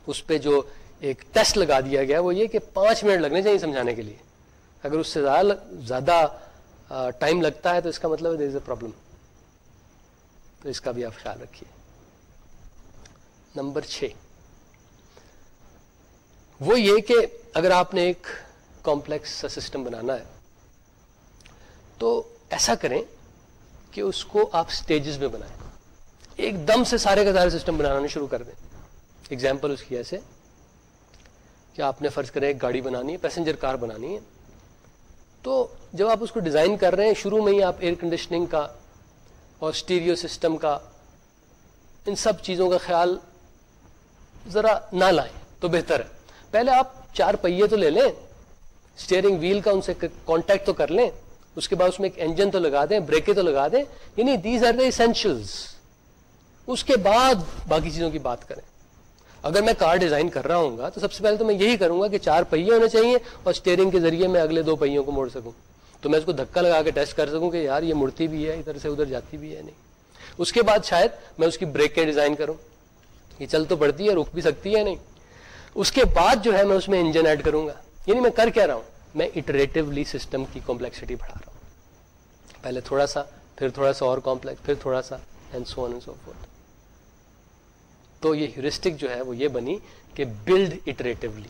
اس پہ جو ایک ٹیسٹ لگا دیا گیا، وہ یہ کہ پانچ منٹ لگنے چاہیے سمجھانے کے لیے۔ اگر اس سے زیادہ ٹائم لگتا ہے، تو اس کا مطلب دیر از اے پرابلم تو اس کا بھی آپ خیال رکھیے۔ نمبر چھ۔ وہ یہ کہ اگر آپ نے ایک کمپلیکس سسٹم بنانا ہے، تو ایسا کریں کہ اس کو آپ سٹیجز میں بنائیں۔ ایک دم سے سارے کا سارے سسٹم بنانا شروع کر دیں۔ ایگزامپل اس کی ایسے کہ آپ نے فرض کریں ایک گاڑی بنانی ہے پیسنجر کار بنانی ہے۔ تو جب آپ اس کو ڈیزائن کر رہے ہیں، شروع میں ہی آپ ایئر کنڈیشننگ کا اور اسٹیریو سسٹم کا، ان سب چیزوں کا خیال ذرا نہ لائیں، تو بہتر ہے۔ پہلے آپ چار پہیے تو لے لیں اسٹیئرنگ ویل کا ان سے کانٹیکٹ تو کر لیں، اس کے بعد اس میں ایک انجن تو لگا دیں بریکیں تو لگا دیں یعنی دیز آر دا اسینشلس اس کے بعد باقی چیزوں کی بات کریں۔ اگر میں کار ڈیزائن کر رہا ہوں گا، تو سب سے پہلے تو میں یہی کروں گا کہ چار پہیے ہونے چاہیے اور اسٹیئرنگ کے ذریعے میں اگلے دو پہیوں کو موڑ سکوں۔ تو میں اس کو دھکا لگا کے ٹیسٹ کر سکوں کہ یار یہ مڑتی بھی ہے، ادھر سے ادھر جاتی بھی ہے نہیں۔ اس کے بعد شاید میں اس کی بریکیں ڈیزائن کروں۔ یہ چل تو پڑتی ہے، رک بھی سکتی ہے نہیں؟ اس کے بعد جو ہے میں اس میں انجن ایڈ کروں گا۔ یعنی میں کر کیا رہا ہوں؟ میں اٹریٹولی سسٹم کی کمپلیکسٹی بڑھا رہا ہوں۔ پہلے تھوڑا سا، پھر تھوڑا سا اور کمپلیکس پھر تھوڑا سا اینڈ سو سو فورتھ تو یہ ہیورسٹک جو ہے وہ یہ بنی کہ بلڈ اٹریٹولی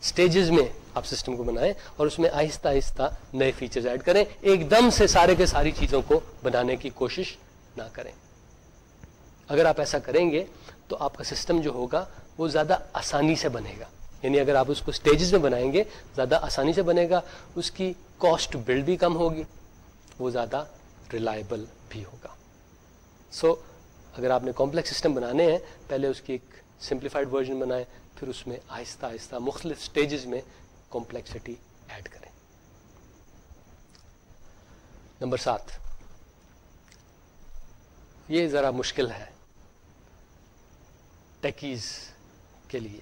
اسٹیجز میں آپ سسٹم کو بنائیں اور اس میں آہستہ آہستہ نئے فیچرز ایڈ کریں۔ ایک دم سے سارے کے ساری چیزوں کو بنانے کی کوشش نہ کریں۔ اگر آپ ایسا کریں گے تو آپ کا سسٹم جو ہوگا وہ زیادہ آسانی سے بنے گا۔ یعنی اگر آپ اس کو اسٹیجز میں بنائیں گے زیادہ آسانی سے بنے گا اس کی کاسٹ بلڈ بھی کم ہوگی وہ زیادہ ریلائبل بھی ہوگا۔ سو so, اگر آپ نے کمپلیکس سسٹم بنانے ہیں پہلے اس کی ایک سمپلیفائڈ ورژن بنائیں پھر اس میں آہستہ آہستہ مختلف اسٹیجز میں کمپلیکسٹی ایڈ کریں۔ نمبر سات یہ ذرا مشکل ہے۔ ٹیکیز کے لیے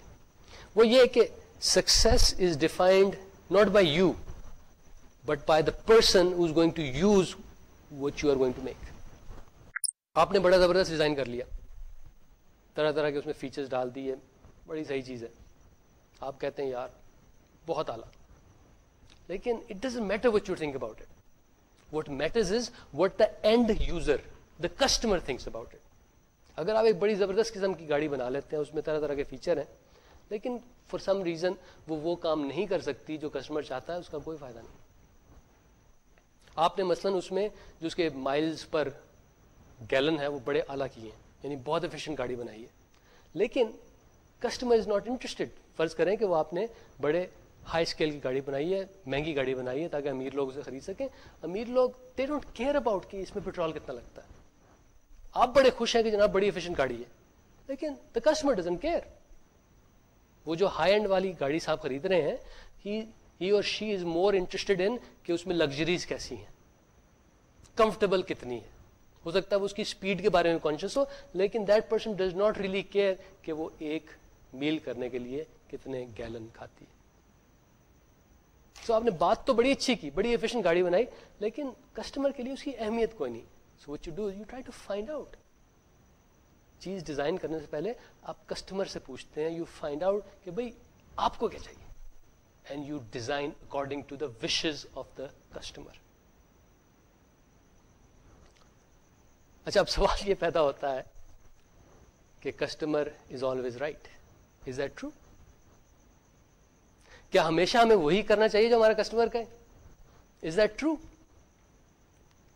وہ یہ کہ success is defined not by you but by the person is going to use what you are going to make آپ نے بڑا زبردست ڈیزائن کر لیا طرح طرح کے اس میں فیچرز ڈال دیے بڑی صحیح چیز ہے آپ کہتے ہیں یار بہت اعلیٰ لیکن it doesn't matter what you think about it what matters is what the end user the customer thinks about it اگر آپ ایک بڑی زبردست قسم کی گاڑی بنا لیتے ہیں، اس میں طرح طرح کے فیچر ہیں، لیکن فار سم ریزن وہ وہ کام نہیں کر سکتی جو کسٹمر چاہتا ہے، اس کا کوئی فائدہ نہیں۔ آپ نے مثلاً اس میں جو اس کے مائلز پر گیلن ہے، وہ بڑے اعلیٰ کیے ہیں یعنی بہت افیشینٹ گاڑی بنائی ہے۔ لیکن کسٹمر از ناٹ انٹرسٹڈ فرض کریں کہ وہ آپ نے بڑے ہائی اسکیل کی گاڑی بنائی ہے، مہنگی گاڑی بنائی ہے، تاکہ امیر لوگ اسے خرید سکیں۔ امیر لوگ دے ڈونٹ کیئر اباؤٹ کہ اس میں پیٹرول کتنا لگتا ہے۔ آپ بڑے خوش ہیں کہ جناب بڑی افیشینٹ گاڑی ہے۔ لیکن دا کسٹمر ڈزن کیئر وہ جو ہائی اینڈ والی گاڑی صاحب خرید رہے ہیں ہی اور شی از مور انٹرسٹڈ ان کہ اس میں لگژریز کیسی ہیں۔ کمفرٹیبل کتنی ہے۔ ہو سکتا ہے وہ اس کی اسپیڈ کے بارے میں کانشیس ہو، لیکن that person does not really care کہ وہ ایک میل کرنے کے لیے کتنے گیلن کھاتی ہے۔ سو آپ نے بات تو بڑی اچھی کی، بڑی ایفیشنٹ گاڑی بنائی، لیکن کسٹمر کے لیے اس کی اہمیت کوئی نہیں۔ So what you do you try to find out چیز ڈیزائن کرنے سے پہلے آپ کسٹمر سے پوچھتے ہیں یو فائنڈ آؤٹ کہ بھائی آپ کو کیا چاہیے and you design according to the wishes of the customer اچھا اب سوال یہ پیدا ہوتا ہے کہ customer is always right is that true کیا ہمیشہ ہمیں وہی کرنا چاہیے جو ہمارا کسٹمر کا is that true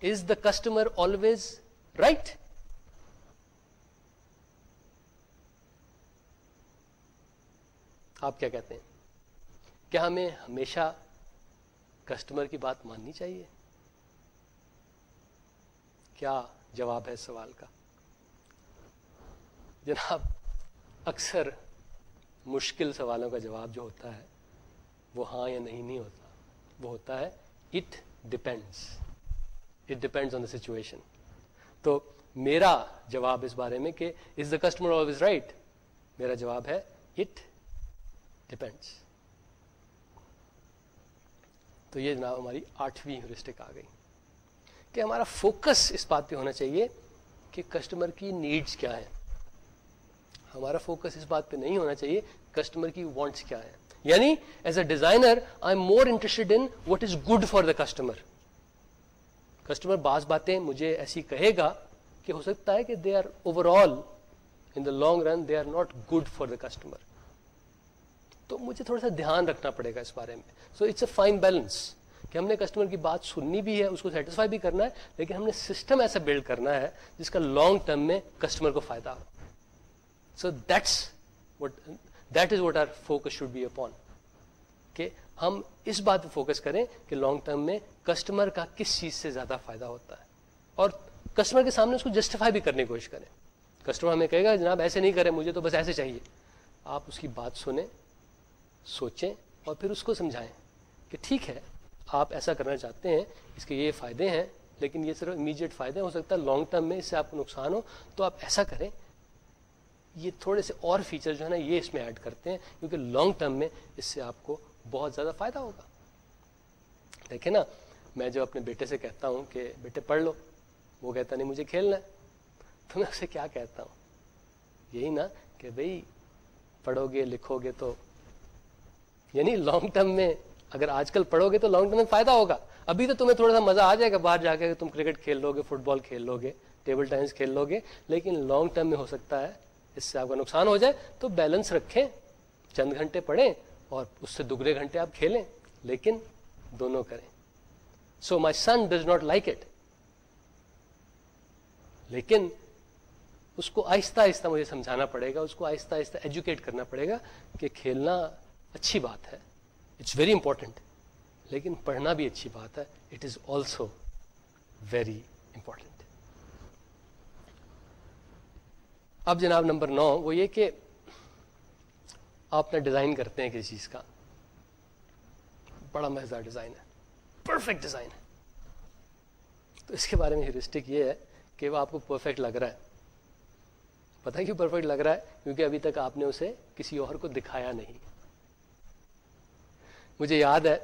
is the customer always right آپ کیا کہتے ہیں؟ کیا ہمیں ہمیشہ کسٹمر کی بات ماننی چاہیے؟ کیا جواب ہے سوال کا؟ جناب، اکثر مشکل سوالوں کا جواب جو ہوتا ہے، وہ ہاں یا نہیں نہیں ہوتا، وہ ہوتا ہے it depends it depends on the situation تو میرا جواب اس بارے میں کہ is the customer always right میرا جواب ہے اٹ ڈپینڈس تو یہ جناب ہماری آٹھویں ہیورسٹک آ گئی کہ ہمارا فوکس اس بات پہ ہونا چاہیے کہ کسٹمر کی نیڈس کیا ہے ہمارا فوکس اس بات پہ نہیں ہونا چاہیے کسٹمر کی وانٹس کیا ہے یعنی as a designer I am more interested in what is good for the customer customer بعض باتیں مجھے ایسی کہے گا کہ ہو سکتا ہے کہ they are overall in the long run they are not good for the customer تو مجھے تھوڑا سا دھیان رکھنا پڑے گا اس بارے میں. So it's a fine balance کہ ہم نے کسٹمر کی بات سننی بھی ہے، اس کو سیٹسفائی بھی کرنا ہے، لیکن ہم نے سسٹم ایسا بلڈ کرنا ہے جس کا لانگ ٹرم میں کسٹمر کو فائدہ ہو. So that's what that is what our focus should be upon کہ ہم اس بات پہ فوکس کریں کہ لانگ ٹرم میں کسٹمر کا کس چیز سے زیادہ فائدہ ہوتا ہے اور کسٹمر کے سامنے اس کو جسٹیفائی بھی کرنے کی کوشش کریں۔ کسٹمر ہمیں کہے گا، جناب ایسے نہیں کریں، مجھے تو بس ایسے چاہیے۔ آپ اس کی بات سنیں، سوچیں اور پھر اس کو سمجھائیں کہ ٹھیک ہے، آپ ایسا کرنا چاہتے ہیں، اس کے یہ فائدے ہیں، لیکن یہ صرف امیجیٹ فائدے ہو سکتا ہے لانگ ٹرم میں اس سے آپ کو نقصان ہو، تو آپ ایسا کریں۔ یہ تھوڑے سے اور فیچر جو ہے نا، یہ اس میں ایڈ کرتے ہیں، کیونکہ لانگ ٹرم میں اس سے آپ کو بہت زیادہ فائدہ ہوگا۔ دیکھیں نا، میں جو اپنے بیٹے سے کہتا ہوں کہ بیٹے پڑھ لو، وہ کہتا نہیں، مجھے کھیلنا ہے۔ تو میں اسے کیا کہتا ہوں؟ یہی نا کہ بھائی پڑھو گے، لکھو گے تو یعنی لانگ ٹرم میں اگر آج کل پڑھو گے تو لانگ ٹرم میں فائدہ ہوگا۔ ابھی تو تمہیں تھوڑا سا مزہ آ جائے گا باہر جا کے تم کرکٹ کھیل لو گے فٹ بال کھیل لو گے ٹیبل ٹینس کھیل لو گے، لیکن لانگ ٹرم میں ہو سکتا ہے، اس سے آپ کا نقصان ہو جائے۔ تو بیلنس رکھیں، چند گھنٹے پڑھیں اور اس سے دگنے گھنٹے آپ کھیلیں، لیکن دونوں کریں۔ So my son does not like it لیکن اس کو آہستہ آہستہ مجھے سمجھانا پڑے گا، اس کو آہستہ آہستہ ایجوکیٹ کرنا پڑے گا کہ کھیلنا اچھی بات ہے۔ اٹس ویری امپورٹنٹ لیکن پڑھنا بھی اچھی بات ہے۔ It is also very important اب جناب نمبر نو، وہ یہ کہ آپ نہ ڈیزائن کرتے ہیں کسی چیز کا۔ بڑا مزیدار ڈیزائن ہے۔ پرفیکٹ ڈیزائن ہے۔ تو اس کے بارے میں ہیورسٹک یہ ہے کہ وہ آپ کو پرفیکٹ لگ رہا ہے۔ پتہ کیوں پرفیکٹ لگ رہا ہے؟ کیونکہ ابھی تک آپ نے اسے کسی اور کو دکھایا نہیں۔ مجھے یاد ہے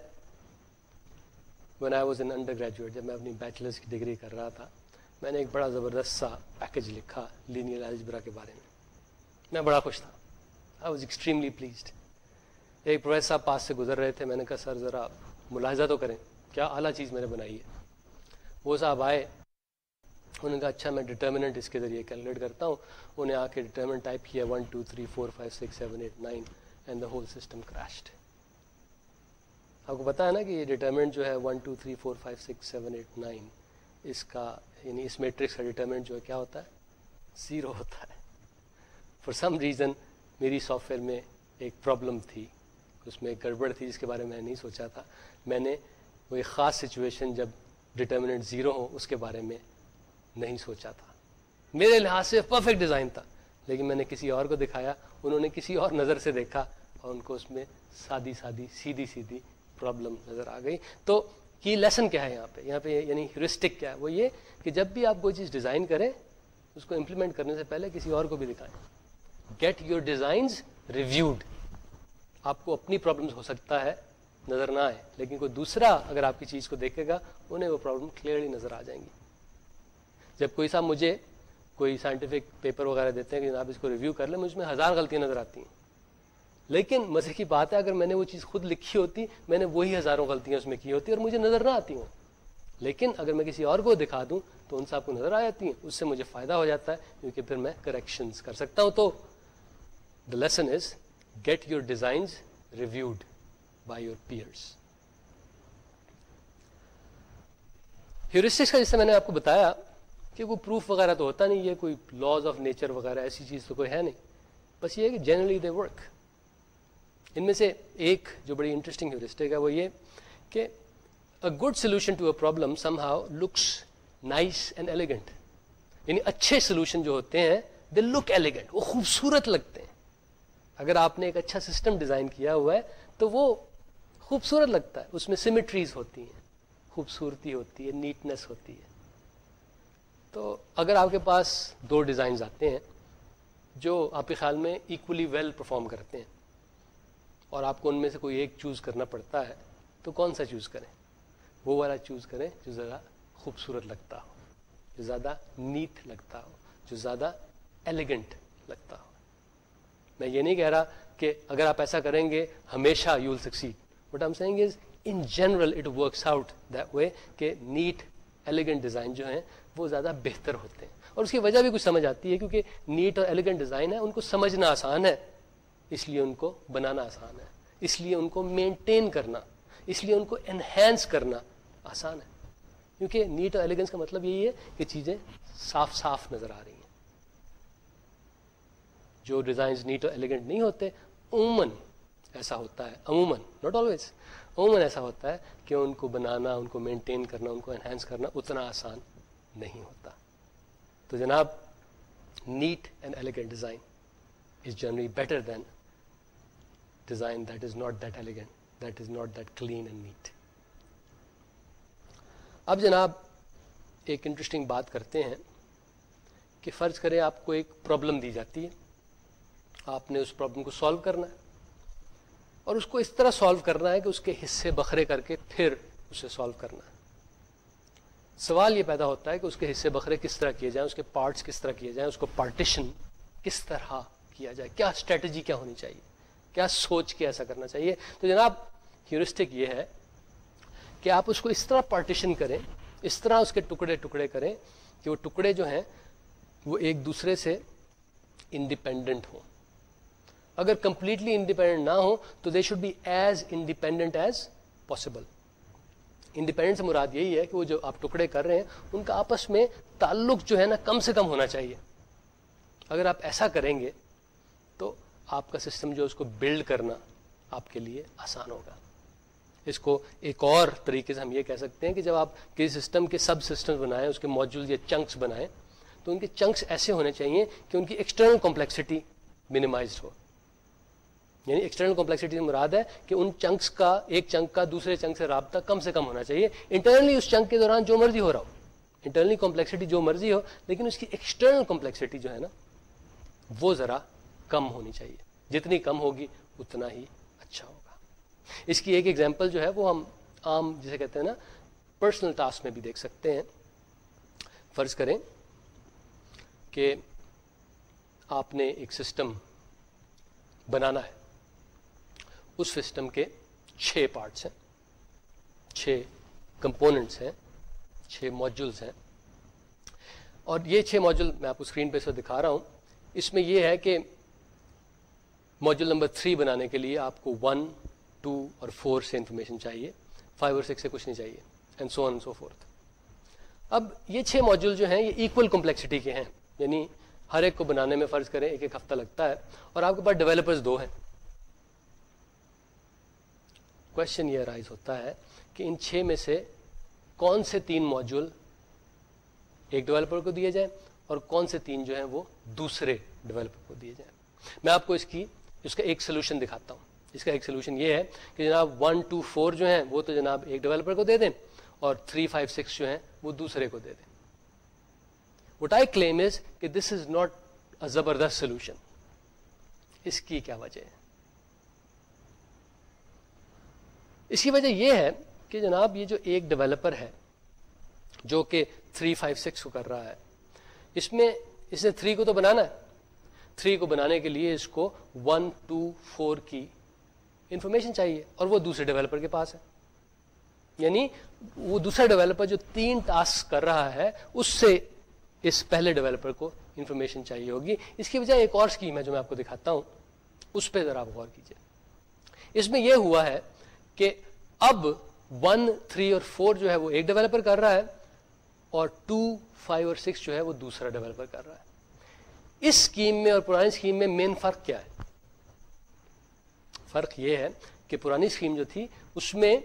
when I was an undergraduate جب میں اپنی بیچلرس کی ڈگری کر رہا تھا، میں نے ایک بڑا زبردست سا پیکج لکھا لینئر الجبرا کے بارے میں۔ میں بڑا خوش تھا۔ آئی واز ایکسٹریملی پلیزڈ ایک پروفیسر صاحب پاس سے گزر رہے تھے، میں نے کہا، سر، ذرا ملاحظہ تو کریں۔ کیا اعلیٰ چیز میں نے بنائی ہے؟ وہ صاحب آئے۔ انہوں نے کہا اچھا میں ڈٹرمنٹ اس کے ذریعے کیلکولیٹ کرتا ہوں۔ انہیں آ کے ڈٹرمنٹ ٹائپ کیا one two three four five six seven eight nine and the whole system crashed آپ کو پتا ہے نا کہ یہ ڈٹرمنٹ جو ہے one two three four five six seven eight nine اس کا یعنی اس میٹرکس کا ڈٹرمنٹ جو ہے، کیا ہوتا ہے؟ زیرو ہوتا ہے۔ فار سم ریزن میری سافٹ ویئر میں ایک پرابلم تھی، اس میں ایک گڑبڑ تھی جس کے بارے میں میں نہیں سوچا تھا۔ میں نے وہ ایک خاص سچویشن جب ڈٹرمنٹ زیرو ہو اس کے بارے میں نہیں سوچا تھا۔ میرے لحاظ سے پرفیکٹ ڈیزائن تھا، لیکن میں نے کسی اور کو دکھایا، انہوں نے کسی اور نظر سے دیکھا اور ان کو اس میں سادی سادی، سیدھی سیدھی پرابلم نظر آ گئی۔ تو کی لیسن کیا ہے یہاں پہ؟ یہاں پہ یعنی ہیورسٹک کیا ہے؟ وہ یہ کہ جب بھی آپ کوئی چیز ڈیزائن کریں، اس کو امپلیمنٹ کرنے سے پہلے کسی اور کو بھی دکھائیں۔ گیٹ یور ڈیزائنز ریویوڈ آپ کو اپنی پرابلمس ہو سکتا ہے، نظر نہ آئے، لیکن کوئی دوسرا اگر آپ کی چیز کو دیکھے گا، انہیں وہ پرابلم کلیئرلی نظر آ جائیں گی۔ جب کوئی صاحب مجھے کوئی سائنٹیفک پیپر وغیرہ دیتے ہیں کہ آپ اس کو ریویو کر لیں، مجھ میں ہزار غلطیاں نظر آتی ہیں۔ لیکن مزے کی بات ہے، اگر میں نے وہ چیز خود لکھی ہوتی، میں نے وہی ہزاروں غلطیاں اس میں کی ہوتی اور مجھے نظر نہ آتی ہوں۔ لیکن اگر میں کسی اور کو دکھا دوں، تو ان صاحب کو نظر آ جاتی ہیں۔ اس سے مجھے فائدہ ہو جاتا ہے، کیونکہ پھر میں کریکشنز کر سکتا ہوں۔ تو the lesson is get your designs reviewed by your peers heuristics کا جیسے میں نے آپ کو بتایا کہ کوئی پروف وغیرہ تو ہوتا نہیں یہ کوئی لاز آف نیچر وغیرہ، ایسی چیز تو کوئی ہے نہیں۔ بس یہ ہے کہ جنرلی دے ورک ان میں سے ایک جو بڑی انٹرسٹنگ ہیورسٹک ہے وہ یہ کہ a good solution to a problem somehow looks nice and elegant یعنی اچھے سولوشن جو ہوتے ہیں دے لک ایلیگنٹ وہ خوبصورت لگتے ہیں۔ اگر آپ نے ایک اچھا سسٹم ڈیزائن کیا ہوا ہے، تو وہ خوبصورت لگتا ہے۔ اس میں سیمیٹریز ہوتی ہیں، خوبصورتی ہوتی ہے نیٹنس ہوتی ہے۔ تو اگر آپ کے پاس دو ڈیزائنز آتے ہیں جو آپ کے خیال میں ایکولی ویل پرفارم کرتے ہیں، اور آپ کو ان میں سے کوئی ایک چوز کرنا پڑتا ہے، تو کون سا چوز کریں؟ وہ والا چوز کریں جو ذرا خوبصورت لگتا ہو، جو زیادہ نیٹ لگتا ہو، جو زیادہ ایلیگنٹ لگتا ہو۔ میں یہ نہیں کہہ رہا کہ اگر آپ ایسا کریں گے، ہمیشہ you will succeed but I think is in general it works out that way کہ نیٹ ایلیگنٹ ڈیزائن جو ہیں، وہ زیادہ بہتر ہوتے ہیں۔ اور اس کی وجہ بھی کچھ سمجھ آتی ہے کیونکہ نیٹ اور ایلیگنٹ ڈیزائن ہے، ان کو سمجھنا آسان ہے۔ اس لیے ان کو بنانا آسان ہے۔ اس لیے ان کو مینٹین کرنا، اس لیے ان کو انہینس کرنا آسان ہے۔ کیونکہ نیٹ اور ایلیگنس کا مطلب یہی ہے کہ چیزیں صاف صاف نظر آ رہی ہیں۔ جو ڈیزائنز نیٹ اور ایلیگنٹ نہیں ہوتے، عموماً ایسا ہوتا ہے، عموماً ناٹ آلویز عموماً ایسا ہوتا ہے کہ ان کو بنانا، ان کو مینٹین کرنا، ان کو انہینس کرنا اتنا آسان نہیں ہوتا۔ تو جناب neat and elegant design is generally better than design that is not that elegant that is not that clean and neat اب جناب، ایک انٹرسٹنگ بات کرتے ہیں کہ فرض کریں آپ کو ایک پرابلم دی جاتی ہے۔ آپ نے اس پرابلم کو سالو کرنا ہے اور اس کو اس طرح سالو کرنا ہے کہ اس کے حصے بکھرے کر کے پھر اسے سالو کرنا ہے۔ سوال یہ پیدا ہوتا ہے کہ اس کے حصے بکھرے کس طرح کیے جائیں، اس کے پارٹس کس طرح کیے جائیں، اس کو پارٹیشن کس طرح کیا جائے، کیا اسٹریٹجی کیا ہونی چاہیے، کیا سوچ کے ایسا کرنا چاہیے۔ تو جناب ہیورسٹک یہ ہے کہ آپ اس کو اس طرح پارٹیشن کریں، اس طرح اس کے ٹکڑے ٹکڑے کریں کہ وہ ٹکڑے جو ہیں وہ ایک دوسرے سے انڈیپینڈنٹ ہوں۔ اگر کمپلیٹلی انڈیپینڈنٹ نہ ہو تو they should be as independent as possible independent سے مراد یہی ہے کہ وہ جو آپ ٹکڑے کر رہے ہیں، ان کا آپس میں تعلق جو ہے نا کم سے کم ہونا چاہیے۔ اگر آپ ایسا کریں گے تو آپ کا سسٹم جو اس کو بلڈ کرنا آپ کے لیے آسان ہوگا۔ اس کو ایک اور طریقے سے ہم یہ کہہ سکتے ہیں کہ جب آپ کسی سسٹم کے سب سسٹم بنائیں، اس کے موجود یا چنکس بنائیں، تو ان کے چنکس ایسے ہونے چاہیے کہ ان کی ایکسٹرنل کمپلیکسٹی منیمائزڈ ہو۔ یعنی ایکسٹرنل کمپلیکسٹی سے مراد ہے کہ ان چنکس کا، ایک چنک کا دوسرے چنک سے رابطہ کم سے کم ہونا چاہیے۔ انٹرنلی اس چنک کے دوران جو مرضی ہو رہا ہو۔ انٹرنلی کمپلیکسٹی جو مرضی ہو، لیکن اس کی ایکسٹرنل کمپلیکسٹی جو ہے نا، وہ ذرا کم ہونی چاہیے۔ جتنی کم ہوگی، اتنا ہی اچھا ہوگا۔ اس کی ایک ایگزامپل جو ہے، وہ ہم عام جسے کہتے ہیں نا پرسنل ٹاسک میں بھی دیکھ سکتے ہیں۔ فرض کریں کہ آپ نے ایک سسٹم بنانا ہے۔ اس سسٹم کے چھ پارٹس ہیں، چھ کمپوننٹس ہیں، چھ موجولس ہیں۔ اور یہ چھ موجول میں آپ کو اسکرین پہ سے دکھا رہا ہوں۔ اس میں یہ ہے کہ موجول نمبر تھری بنانے کے لیے آپ کو ون ٹو اور فور سے انفارمیشن چاہیے۔ فائیو اور سکس سے کچھ نہیں چاہیے۔ اینڈ سو سو فورتھ اب یہ چھ موجول جو ہیں، یہ ایکول کمپلیکسٹی کے ہیں۔ یعنی ہر ایک کو بنانے میں فرض کریں، ایک ایک ہفتہ لگتا ہے۔ اور آپ کے پاس ڈیولپرز دو ہیں۔ کوشچن یہ رائز ہوتا ہے کہ ان چھ میں سے کون سے تین موجول ایک ڈیولپر کو دیے جائیں اور کون سے تین جو ہیں وہ دوسرے ڈیولپر کو دیے جائیں۔ میں آپ کو اس کی اس کا ایک سولوشن دکھاتا ہوں۔ اس کا ایک سولوشن یہ ہے کہ جناب ون ٹو فور جو ہیں وہ تو جناب ایک ڈیولپر کو دے دیں اور تھری فائیو سکس جو ہیں وہ دوسرے کو دے دیں۔ وٹ آئی کلیم از کہ دس از ناٹ اے زبردست سولوشن اس کی کیا وجہ ہے؟ اس کی وجہ یہ ہے کہ جناب یہ جو ایک ڈیولپر ہے جو کہ تھری فائیو سکس کو کر رہا ہے، اس میں اس نے تھری کو تو بنانا ہے۔ تھری کو بنانے کے لیے اس کو ون، ٹو، فور کی انفارمیشن چاہیے اور وہ دوسرے ڈیولپر کے پاس ہے۔ یعنی وہ دوسرا ڈیولپر جو تین ٹاسک کر رہا ہے، اس سے اس پہلے ڈیولپر کو انفارمیشن چاہیے ہوگی۔ اس کی وجہ ایک اور اسکیم ہے جو میں آپ کو دکھاتا ہوں، اس پہ ذرا آپ غور کیجیے اس میں یہ ہوا ہے کہ اب ون تھری اور فور جو ہے وہ ایک ڈیولپر کر رہا ہے اور ٹو فائیو اور سکس جو ہے وہ دوسرا ڈیولپر کر رہا ہے۔ اس اسکیم میں اور پرانی اسکیم میں مین فرق کیا ہے؟ فرق یہ ہے کہ پرانی اسکیم جو تھی، اس میں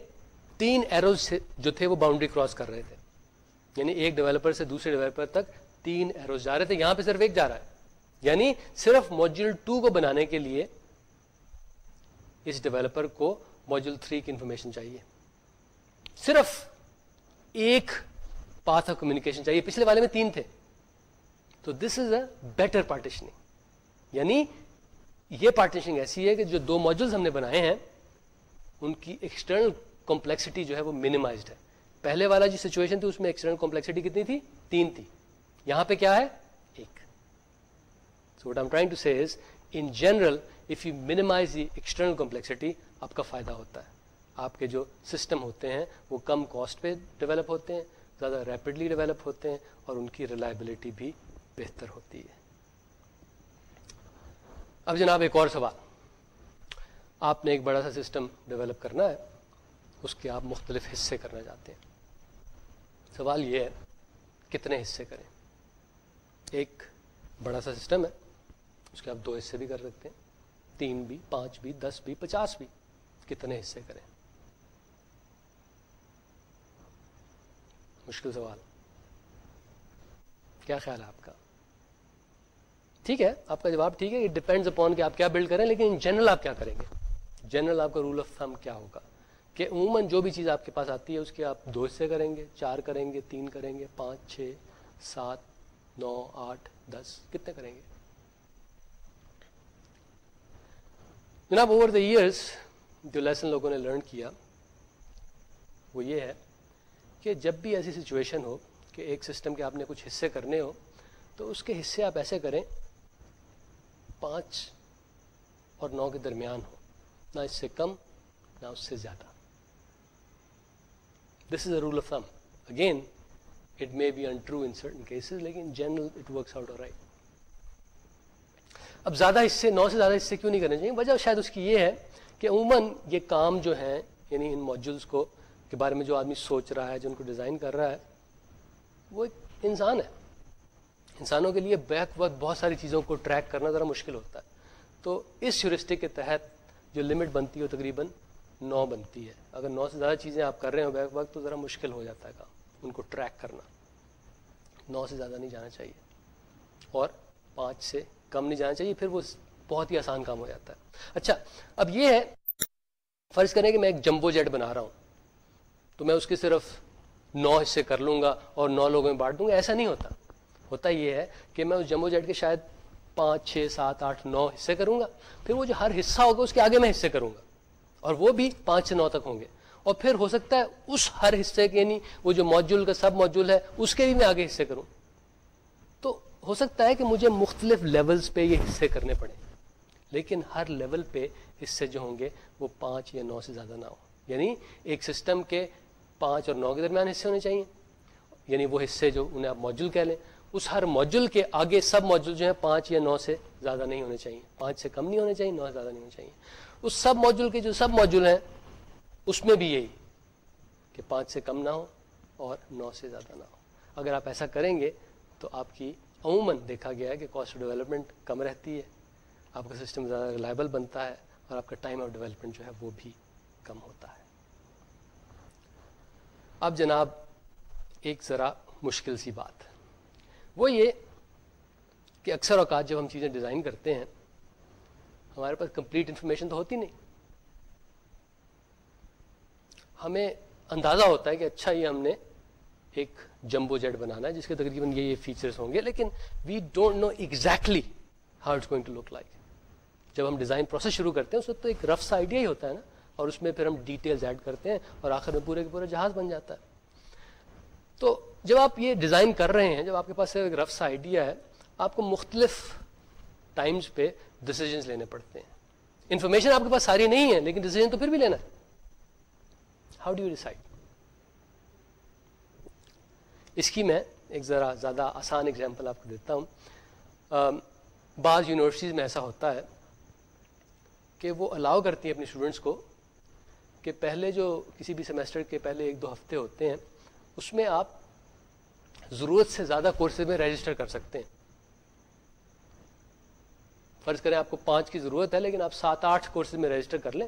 تین ایروز جو تھے وہ باؤنڈری کراس کر رہے تھے۔ یعنی ایک ڈیولپر سے دوسرے ڈیولپر تک تین ایروز جا رہے تھے۔ یہاں پہ صرف ایک جا رہا ہے۔ یعنی صرف موجول ٹو کو بنانے کے لیے اس ڈیولپر کو موجول تھری کی انفارمیشن چاہیے۔ صرف ایک پاتھ آف کمیونیکیشن چاہیے۔ پچھلے والے میں تین تھے۔ تو دس از اے بیٹر پارٹیشننگ یعنی یہ پارٹیشننگ ایسی ہے کہ جو دو موجولز ہم نے بنائے ہیں، ان کی ایکسٹرنل کمپلیکسٹی جو ہے وہ منیمائزڈ ہے۔ پہلے والا جو سچویشن تھی، اس میں ایکسٹرنل کمپلیکسٹی کتنی تھی؟ تین تھی۔ یہاں پہ کیا ہے؟ ایک۔ So what I'm trying to say in general if you minimize the external complexity آپ کا فائدہ ہوتا ہے۔ آپ کے جو سسٹم ہوتے ہیں وہ کم کاسٹ پہ ڈیولپ ہوتے ہیں، زیادہ ریپڈلی ڈیولپ ہوتے ہیں اور ان کی ریلائبلٹی بھی بہتر ہوتی ہے۔ اب جناب ایک اور سوال۔ آپ نے ایک بڑا سا سسٹم ڈیولپ کرنا ہے، اس کے آپ مختلف حصے کرنا چاہتے ہیں۔ سوال یہ ہے، کتنے حصے کریں؟ ایک بڑا سا سسٹم ہے، اس کے آپ دو حصے بھی کر سکتے ہیں۔ تین بھی، پانچ بھی، دس بھی، پچاس بھی۔ کتنے حصے کریں؟ مشکل سوال۔ کیا خیال ہے آپ کا؟ ٹھیک ہے، آپ کا جواب ٹھیک ہے ڈپینڈز اپون کہ آپ کیا بلڈ کریں، لیکن ان جنرل آپ کیا کریں گے؟ جنرل آپ کا رول آف تھم کیا ہوگا؟ کہ عموماً جو بھی چیز آپ کے پاس آتی ہے، اس کے آپ دو حصے کریں گے، چار کریں گے، تین کریں گے، پانچ، چھ، سات، نو، آٹھ، دس، کتنے کریں گے؟ جناب اوور دا ایئرس جو لیسن لوگوں نے لرن کیا، وہ یہ ہے کہ جب بھی ایسی سچویشن ہو کہ ایک سسٹم کے آپ نے کچھ حصے کرنے ہو تو اس کے حصے آپ ایسے کریں، پانچ اور نو کے درمیان ہو نہ اس سے کم، نہ اس سے زیادہ۔ This is a rule of thumb again it may be untrue in certain cases لیکن general it works out right اب زیادہ حصے، نو سے زیادہ حصے کیوں نہیں کرنے چاہیے؟ وجہ شاید اس کی یہ ہے کہ عموماً یہ کام جو ہیں یعنی ان موجولس کو کے بارے میں جو آدمی سوچ رہا ہے، جو ان کو ڈیزائن کر رہا ہے، وہ ایک انسان ہے۔ انسانوں کے لیے بیک وقت بہت ساری چیزوں کو ٹریک کرنا ذرا مشکل ہوتا ہے۔ تو اس یورسٹک کے تحت جو لمٹ بنتی ہے تقریباً نو بنتی ہے۔ اگر نو سے زیادہ چیزیں آپ کر رہے ہو بیک وقت تو ذرا مشکل ہو جاتا ہے کام۔ ان کو ٹریک کرنا۔ نو سے زیادہ نہیں جانا چاہیے۔ اور پانچ سے کم نہیں جانا چاہیے، پھر وہ بہت ہی آسان کام ہو جاتا ہے۔ اچھا اب یہ ہے، فرض کریں کہ میں ایک جمبو جیٹ بنا رہا ہوں۔ تو میں اس کے صرف نو حصے کر لوں گا اور نو لوگوں میں بانٹ دوں گا۔ ایسا نہیں ہوتا۔ ہوتا یہ ہے کہ میں اس جمبو جیٹ کے شاید پانچ، چھ، سات، آٹھ، نو حصے کروں گا۔ پھر وہ جو ہر حصہ ہوگا، اس کے آگے میں حصے کروں گا۔ اور وہ بھی پانچ سے نو تک ہوں گے۔ اور پھر ہو سکتا ہے اس ہر حصے کے یعنی وہ جو موجول کا سب موجول ہے، اس کے بھی میں آگے حصے کروں۔ تو ہو سکتا ہے کہ مجھے مختلف لیولز پہ یہ حصے کرنے پڑیں۔ لیکن ہر لیول پہ حصے جو ہوں گے وہ پانچ یا نو سے زیادہ نہ ہو یعنی ایک سسٹم کے پانچ اور نو کے درمیان حصے ہونے چاہیے۔ یعنی وہ حصے جو انہیں آپ موجول کہہ لیں، اس ہر موجول کے آگے سب موجول جو ہیں پانچ یا نو سے زیادہ نہیں ہونے چاہیے۔ پانچ سے کم نہیں ہونے چاہیے، نو سے زیادہ نہیں ہونے چاہیے۔ اس سب موجول کے جو سب موجول ہیں، اس میں بھی یہی کہ پانچ سے کم نہ ہو اور نو سے زیادہ نہ ہو۔ اگر آپ ایسا کریں گے تو آپ کی عموماً دیکھا گیا ہے کہ کاسٹ آف ڈیولپمنٹ کم رہتی ہے۔ آپ کا سسٹم زیادہ ریلائبل بنتا ہے اور آپ کا ٹائم آف ڈیولپمنٹ جو ہے وہ بھی کم ہوتا ہے۔ اب جناب، ایک ذرا مشکل سی بات۔ وہ یہ کہ اکثر اوقات جب ہم چیزیں ڈیزائن کرتے ہیں، ہمارے پاس کمپلیٹ انفارمیشن تو ہوتی نہیں۔ ہمیں اندازہ ہوتا ہے کہ اچھا یہ ہم نے ایک جمبو جیٹ بنانا ہے، جس کے تقریباً یہ یہ فیچرس ہوں گے، لیکن we don't know exactly how it's going to look like جب ہم ڈیزائن پروسیس شروع کرتے ہیں، اس وقت تو ایک رف سا آئیڈیا ہی ہوتا ہے نا۔ اور اس میں پھر ہم ڈیٹیلز ایڈ کرتے ہیں اور آخر میں پورے کے پورے جہاز بن جاتا ہے۔ تو جب آپ یہ ڈیزائن کر رہے ہیں، جب آپ کے پاس ایک رف سا آئیڈیا ہے، آپ کو مختلف ٹائمز پہ ڈسیزنس لینے پڑتے ہیں۔ انفارمیشن آپ کے پاس ساری نہیں ہے، لیکن ڈیسیزن تو پھر بھی لینا ہے۔ ہاؤ ڈو یو ڈیسائڈ اس کی میں ایک ذرا زیادہ آسان اگزامپل آپ کو دیتا ہوں۔ بعض یونیورسٹیز میں ایسا ہوتا ہے۔ کہ وہ الاؤ کرتی ہیں اپنے اسٹوڈنٹس کو کہ پہلے جو کسی بھی سیمسٹر کے پہلے ایک دو ہفتے ہوتے ہیں، اس میں آپ ضرورت سے زیادہ کورسز میں رجسٹر کر سکتے ہیں۔ فرض کریں آپ کو پانچ کی ضرورت ہے، لیکن آپ سات آٹھ کورسز میں رجسٹر کر لیں۔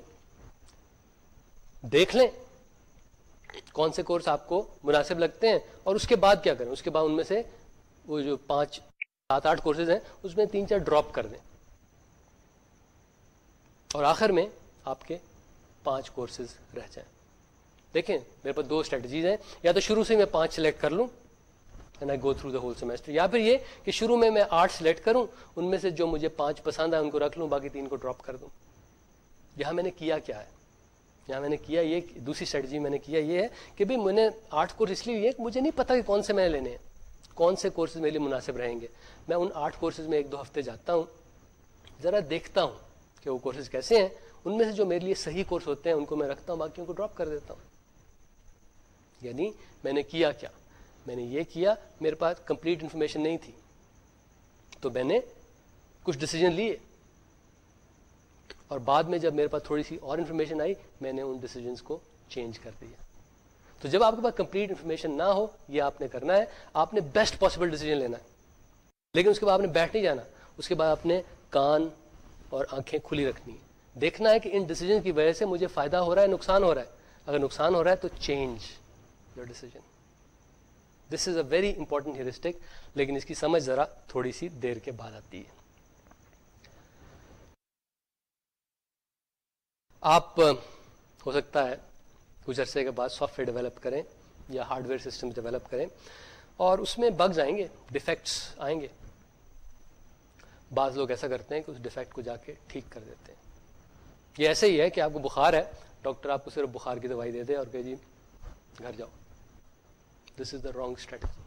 دیکھ لیں کون سے کورس آپ کو مناسب لگتے ہیں اور اس کے بعد کیا کریں۔ اس کے بعد ان میں سے وہ جو پانچ، سات آٹھ کورسز ہیں، اس میں تین چار ڈراپ کر دیں۔ اور آخر میں آپ کے پانچ کورسز رہ جائیں۔ دیکھیں، میرے پاس دو اسٹریٹجیز ہیں۔ یا تو شروع سے میں پانچ سلیکٹ کر لوں and I go through the whole semester یا پھر یہ کہ شروع میں میں آٹھ سلیکٹ کروں، ان میں سے جو مجھے پانچ پسند ہے ان کو رکھ لوں، باقی تین کو ڈراپ کر دوں۔ یہاں میں نے کیا کیا ہے؟ یہاں میں نے کیا یہ دوسری اسٹریٹجی میں نے کیا یہ ہے کہ بھائی میں نے آٹھ کورس اس لیے کہ مجھے نہیں پتا کہ کون سے میں نے لینے ہیں، کون سے کورسز میرے لیے مناسب رہیں گے۔ میں ان آٹھ کورسز میں ایک دو ہفتے جاتا ہوں، ذرا دیکھتا ہوں کہ وہ کورسز کیسے ہیں، ان میں سے جو میرے لیے صحیح کورس ہوتے ہیں، ان کو میں رکھتا ہوں، باقیوں کو ڈراپ کر دیتا ہوں۔ یعنی میں نے کیا کیا؟ میں نے یہ کیا، میرے پاس کمپلیٹ انفارمیشن نہیں تھی۔ تو میں نے کچھ ڈسیزن لیے۔ اور بعد میں جب میرے پاس تھوڑی سی اور انفارمیشن آئی، میں نے ان ڈیسیجنس کو چینج کر دیا۔ تو جب آپ کے پاس کمپلیٹ انفارمیشن نہ ہو، یہ آپ نے کرنا ہے۔ آپ نے بیسٹ پاسبل ڈیسیجن لینا ہے۔ لیکن اس کے بعد آپ نے بیٹھ نہیں جانا۔ اس کے بعد آپ نے کان اور آنکھیں کھلی رکھنی۔ ہے دیکھنا ہے کہ ان ڈیسیجن کی وجہ سے مجھے فائدہ ہو رہا ہے، نقصان ہو رہا ہے۔ اگر نقصان ہو رہا ہے تو change your decision this is a very important heuristic لیکن اس کی سمجھ ذرا تھوڑی سی دیر کے بعد آتی ہے۔ آپ، ہو سکتا ہے کچھ عرصے کے بعد سافٹ ویئر ڈیولپ کریں یا ہارڈ ویئر سسٹم ڈیولپ کریں اور اس میں بگز آئیں گے ڈیفیکٹس آئیں گے۔ بعض لوگ ایسا کرتے ہیں کہ اس ڈیفیکٹ کو جا کے ٹھیک کر دیتے ہیں۔ یہ ایسے ہی ہے کہ آپ کو بخار ہے، ڈاکٹر آپ کو صرف بخار کی دوائی دے دے اور کہ جی گھر جاؤ۔ دس از دا رانگ اسٹریٹجی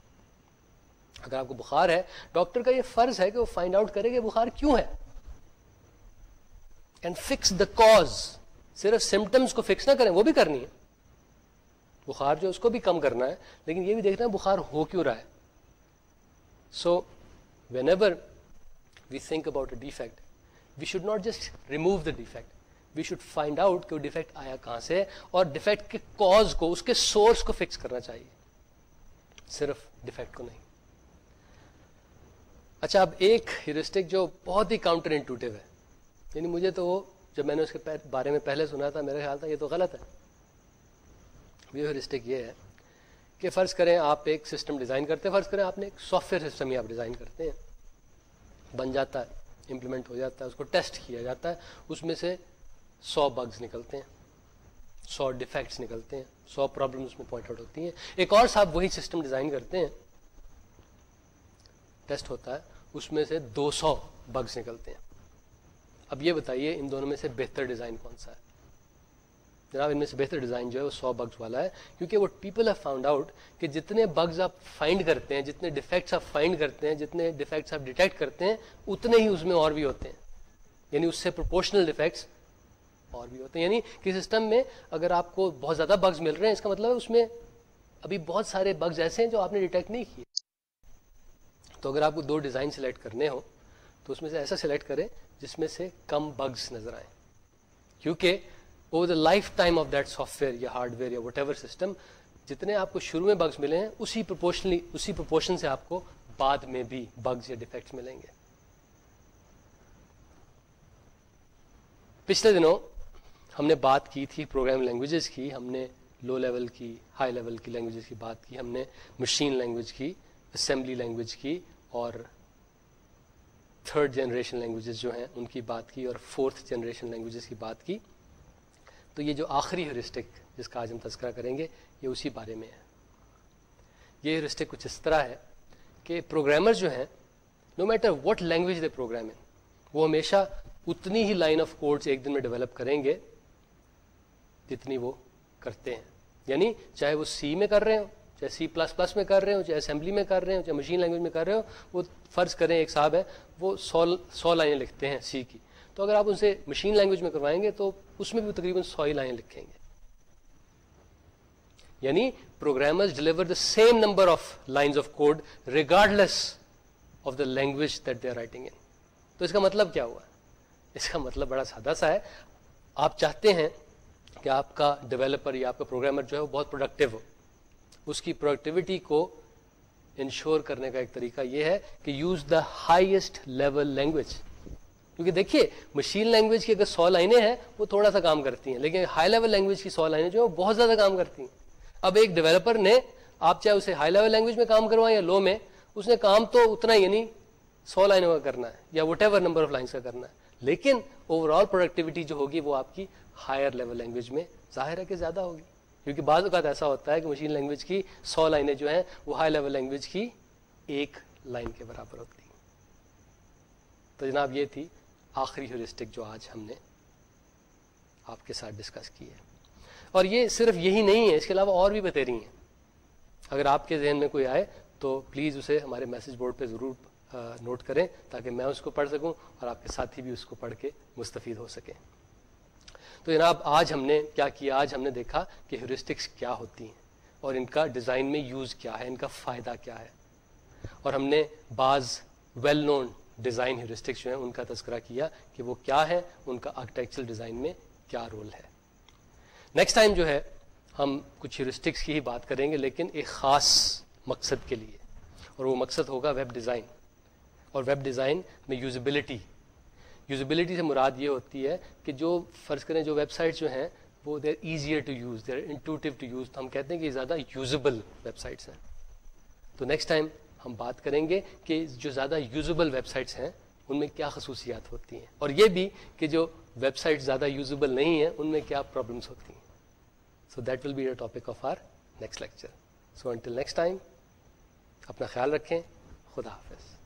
اگر آپ کو بخار ہے، ڈاکٹر کا یہ فرض ہے کہ وہ فائنڈ آؤٹ کرے کہ بخار کیوں ہے۔ اینڈ فکس دا کاز صرف سمٹمس کو فکس نہ کریں، وہ بھی کرنی ہے۔ بخار جو اس کو بھی کم کرنا ہے۔ لیکن یہ بھی دیکھنا ہے، بخار ہو کیوں رہا ہے۔ So whenever we think about a defect we should not just remove the defect we should find out کہ وہ ڈیفیکٹ آیا کہاں سے اور ڈیفیکٹ کے کاز کو اس کے سورس کو فکس کرنا چاہیے صرف ڈیفیکٹ کو نہیں اچھا اب ایک ہیورسٹک جو بہت ہی کاؤنٹر انٹوٹیو ہے یعنی مجھے تو وہ جب میں نے اس کے بارے میں پہلے سنا تھا میرا خیال تھا یہ تو غلط ہے یہ ہیورسٹک یہ ہے کہ فرض کریں آپ ایک سسٹم ڈیزائن کرتے ہیں فرض کریں آپ نے ایک سافٹ ویئر سسٹم ہی آپ ڈیزائن کرتے ہیں بن جاتا ہے امپلیمنٹ ہو جاتا ہے، اس کو ٹیسٹ کیا جاتا ہے، اس میں سے سو بگز نکلتے ہیں، سو ڈیفیکٹس نکلتے ہیں، سو پرابلم اس میں پوائنٹ آؤٹ ہوتی ہیں۔ ایک اور صاحب وہی سسٹم ڈیزائن کرتے ہیں ٹیسٹ ہوتا ہے، اس میں سے دو سو بگز نکلتے ہیں۔ اب یہ بتائیے ان دونوں میں سے بہتر ڈیزائن کون سا ہے؟ جناب ان میں سے بہتر ڈیزائن جو ہے وہ سو بگز والا ہے، کیونکہ وہ پیپل ہیو فاؤنڈ آؤٹ کہ جتنے بگز آپ فائنڈ کرتے ہیں، جتنے ڈیفیکٹس آپ فائنڈ کرتے ہیں، جتنے ڈیفیکٹس آپ ڈیٹیکٹ کرتے ہیں، اتنے ہی اس میں اور بھی ہوتے ہیں۔ یعنی اس سے پروپورشنل ڈیفیکٹس اور بھی ہوتے ہیں۔ یعنی کہ سسٹم میں اگر آپ کو بہت زیادہ بگز مل رہے ہیں، اس کا مطلب ہے اس میں ابھی بہت سارے بگز ایسے ہیں جو آپ نے ڈیٹیکٹ نہیں کیے۔ تو اگر آپ کو دو ڈیزائن سلیکٹ کرنے ہوں، تو اس میں سے ایسا سلیکٹ کریں جس میں سے کم بگز نظر آئیں۔ کیونکہ over the lifetime of that software یا ہارڈ ویئر یا وٹ ایور سسٹم جتنے آپ کو شروع میں بگز ملے ہیں، اسی پرپورشنلی اسی پرپورشن سے آپ کو بعد میں بھی بگز یا ڈیفیکٹس ملیں گے۔ پچھلے دنوں ہم نے بات کی تھی پروگرام لینگویجز کی، ہم نے لو لیول کی ہائی لیول کی لینگویجز کی بات کی، ہم نے مشین لینگویج کی اسمبلی لینگویج کی اور تھرڈ جنریشن لینگویجز جو ہیں، ان کی بات کی اور فورتھ جنریشن لینگویجز کی بات کی۔ تو یہ جو آخری ہیورسٹک جس کا آج ہم تذکرہ کریں گے، یہ اسی بارے میں ہے۔ یہ ہیورسٹک کچھ اس طرح ہے کہ پروگرامر جو ہیں no matter what language they program وہ ہمیشہ اتنی ہی لائن آف کوڈس ایک دن میں ڈیولپ کریں گے جتنی وہ کرتے ہیں۔ یعنی چاہے وہ سی میں کر رہے ہوں، چاہے سی پلس پلس میں کر رہے ہوں، چاہے اسمبلی میں کر رہے ہوں، چاہے مشین لینگویج میں کر رہے ہو وہ فرض کریں ایک صاحب ہے وہ سو سو لائنیں لکھتے ہیں سی کی۔ تو اگر آپ ان سے مشین لینگویج میں کروائیں گے تو اس میں بھی تقریباً سو ہی لائنیں لکھیں گے۔ یعنی programmers deliver the same number of lines of code regardless of the language that they are writing in تو اس کا مطلب کیا ہوا؟ اس کا مطلب بڑا سادہ سا ہے۔ آپ چاہتے ہیں کہ آپ کا ڈیولپر یا آپ کا پروگرامر جو ہے وہ بہت پروڈکٹیو ہو۔ اس کی پروڈکٹیوٹی کو انشور کرنے کا ایک طریقہ یہ ہے کہ use the highest level language کیونکہ دیکھیے مشین لینگویج کی اگر سو لائنیں ہیں، وہ تھوڑا سا کام کرتی ہیں، لیکن ہائی لیول لینگویج کی سو لائنیں جو ہیں، وہ بہت زیادہ کام کرتی ہیں۔ اب ایک ڈیولپر نے، آپ چاہے اسے ہائی لیول لینگویج میں کام کروائیں یا لو میں، اس نے کام تو اتنا ہی یعنی سو لائنوں کا کرنا ہے، یا whatever number of lines کا کرنا ہے۔ لیکن اوور آل پروڈکٹیوٹی جو ہوگی، وہ آپ کی ہائر لیول لینگویج میں ظاہر ہے کہ زیادہ ہوگی۔ کیونکہ بعض اوقات ایسا ہوتا ہے کہ مشین لینگویج کی سو لائنیں جو ہیں، وہ ہائی لیول لینگویج کی ایک لائن کے برابر ہوتی ہیں۔ تو جناب، یہ تھی آخری ہیورسٹک جو آج ہم نے آپ کے ساتھ ڈسکس کی ہے۔ اور یہ صرف یہی نہیں ہے، اس کے علاوہ اور بھی بتیری ہیں۔ اگر آپ کے ذہن میں کوئی آئے تو پلیز اسے ہمارے میسج بورڈ پہ ضرور نوٹ کریں تاکہ میں اس کو پڑھ سکوں اور آپ کے ساتھی بھی اس کو پڑھ کے مستفید ہو سکیں۔ تو جناب، آج ہم نے کیا کیا؟ آج ہم نے دیکھا کہ ہیورسٹکس کیا ہوتی ہیں اور ان کا ڈیزائن میں یوز کیا ہے، ان کا فائدہ کیا ہے۔ اور ہم نے بعض ویل نون ڈیزائن ہیورسٹکس جو ہیں، ان کا تذکرہ کیا کہ وہ کیا ہے، ان کا آرکیٹیکچرل ڈیزائن میں کیا رول ہے۔ نیکسٹ ٹائم جو ہے، ہم کچھ ہیورسٹکس کی ہی بات کریں گے، لیکن ایک خاص مقصد کے لیے۔ اور وہ مقصد ہوگا ویب ڈیزائن اور ویب ڈیزائن میں یوزبلٹی یوزبلٹی سے مراد یہ ہوتی ہے کہ جو فرض کریں جو ویب سائٹس جو ہیں، وہ they're easier to use they're intuitive to use تو ہم کہتے ہیں کہ زیادہ یوزبل ویب سائٹس ہیں۔ تو نیکسٹ ٹائم ہم بات کریں گے کہ جو زیادہ یوزبل ویب سائٹس ہیں، ان میں کیا خصوصیات ہوتی ہیں؟ اور یہ بھی کہ جو ویب سائٹ زیادہ یوزبل نہیں ہیں، ان میں کیا پرابلمس ہوتی ہیں؟ So that will be a topic of our next lecture so until next time اپنا خیال رکھیں، خدا حافظ۔